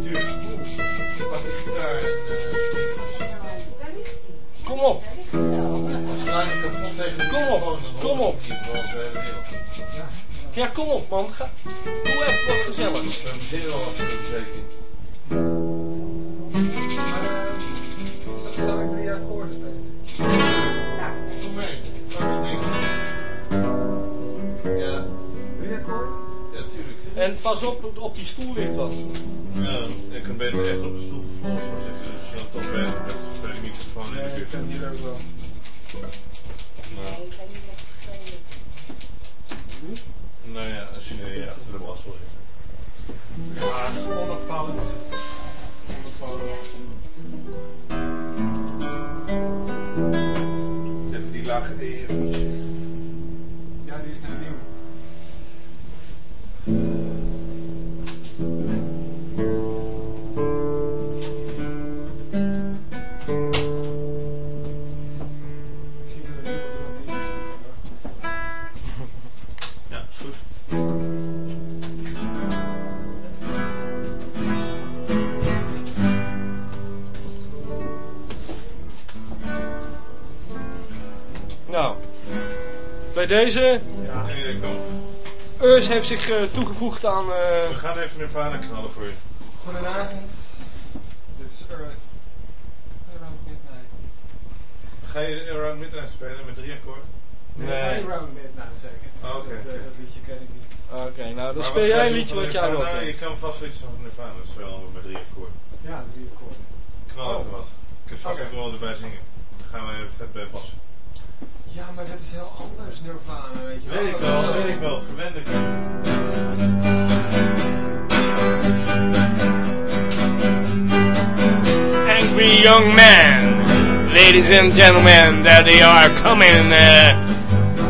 Tuurlijk. Pak die gitaar en eh Kom op, Kom op, kom op. ja kom op man. Ga, doe even wat gezellig. Eh, zal ik drie akkoorden spelen? En pas op, op die stoel ligt wat. Ja, ik kan beter echt op de stoel zitten. Dus je dan toch bij de microfoon in de Nee, ik vind hier ook wel. Nou, nou ja, als je achter de bas wil zitten. Ja, onopvallend. Onopvallend. Even die lage E bij deze, Ja. Nee. Urs heeft zich eh, toegevoegd aan... eh, We gaan even een vader knallen voor je. Goedenavond. Dit is Earth. Around Midnight. Ga je Around Midnight spelen met drie akkoorden? Nee. Around Midnight zeker. Oh, oké. Dat, eh, dat liedje ken ik niet. Oké, nou dan speel jij een je liedje wat jij wil. Nirvana? Je kan vast wel iets van Nirvana spelen met drie akkoorden. Ja, drie akkoorden. Knal Oh. even wat. Ik kan vast ook wel erbij zingen. Dan gaan we even vet bij passen. Ja, maar dat is heel anders, Nirvana, weet je wel. Weet ik wel, zo- weet ik wel. Gewend ik. Angry young man, ladies and gentlemen, that they are coming. Uh,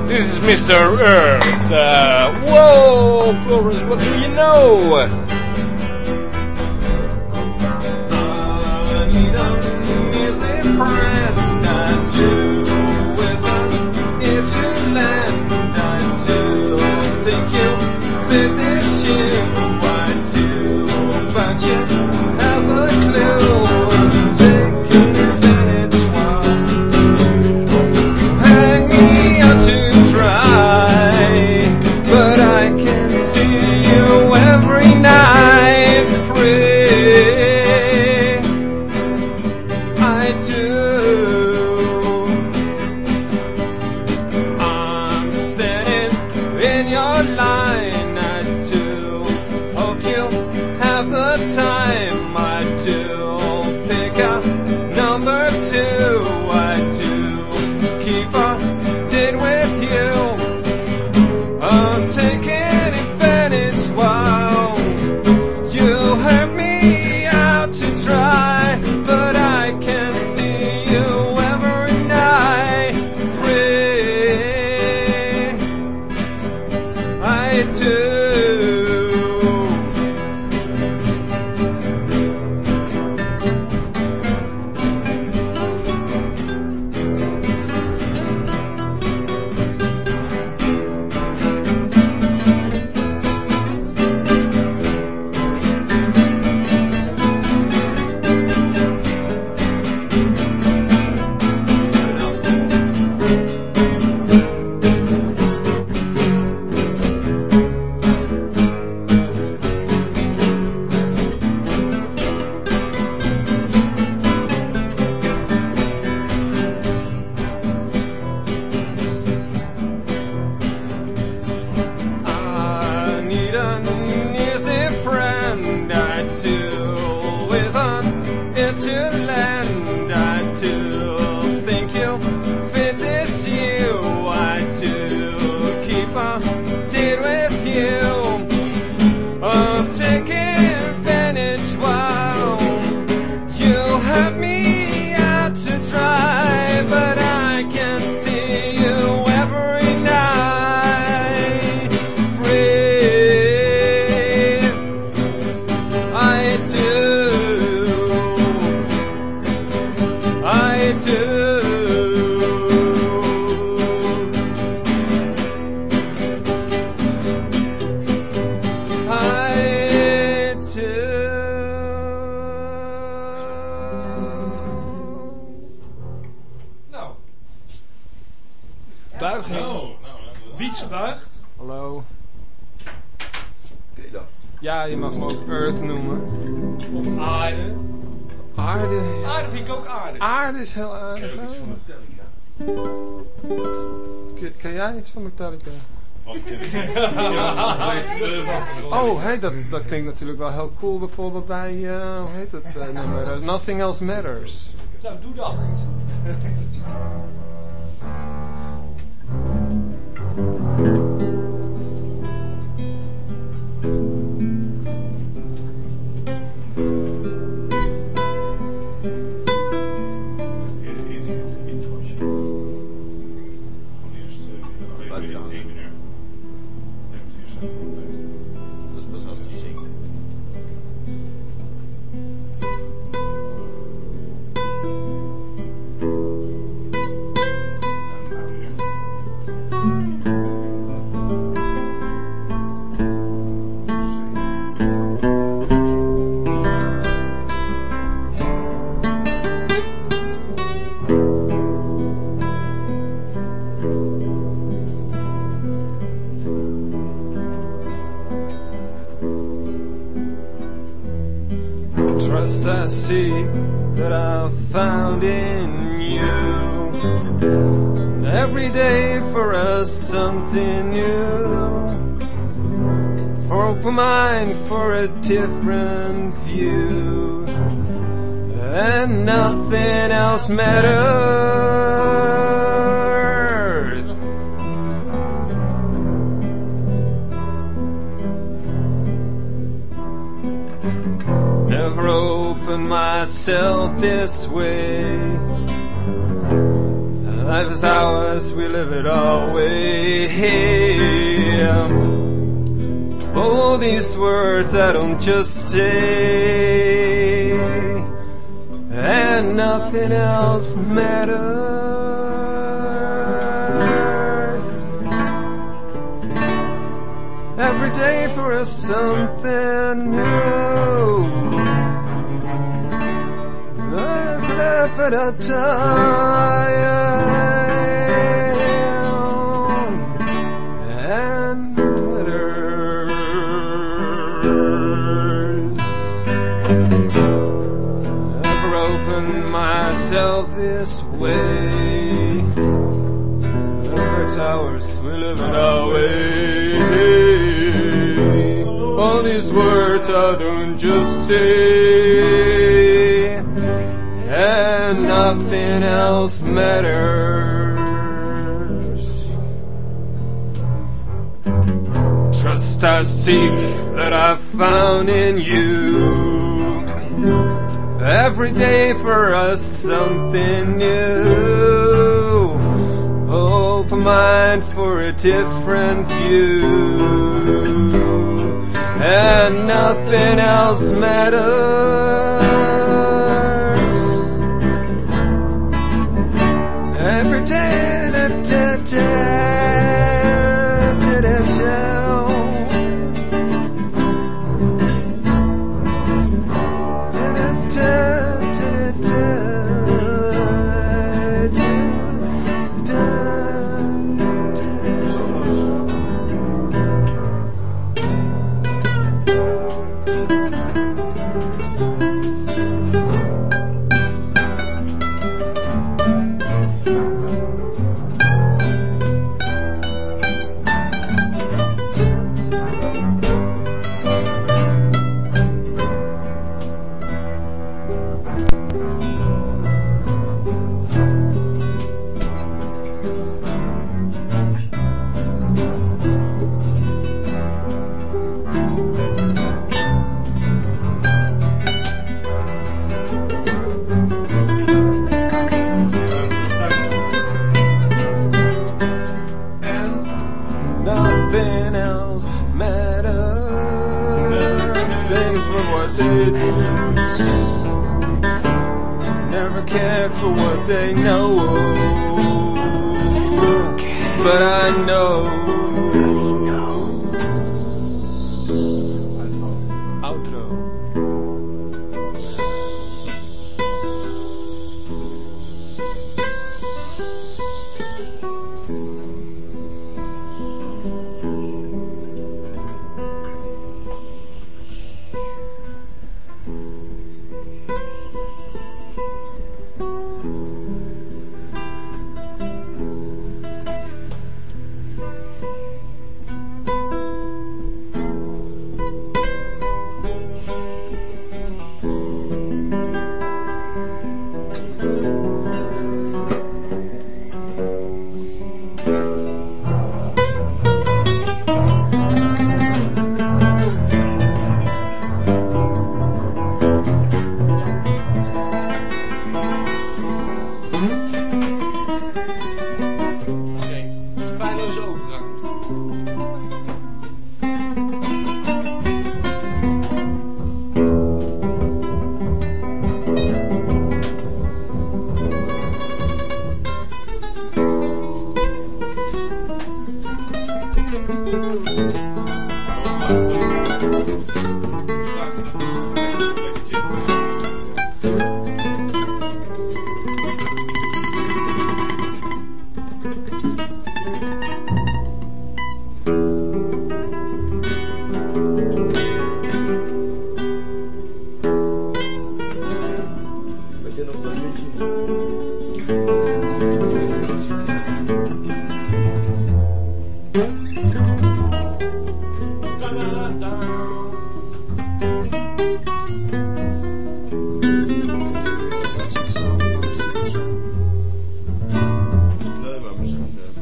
this is Mr. Earth. Uh, whoa, Flores, what do you know? I need a music friend, not to obedeceu. Hey Dat, dat klinkt natuurlijk wel heel cool bijvoorbeeld bij, uh, hoe heet het uh, nummer? Nothing Else Matters. we're living our way. All these words I don't just say, and nothing else matters. Trust I seek that I found in you. Every day for us something new. Open mind for a different view. And nothing else matters. Every day, da, da, da, they know. But I know.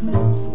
Maar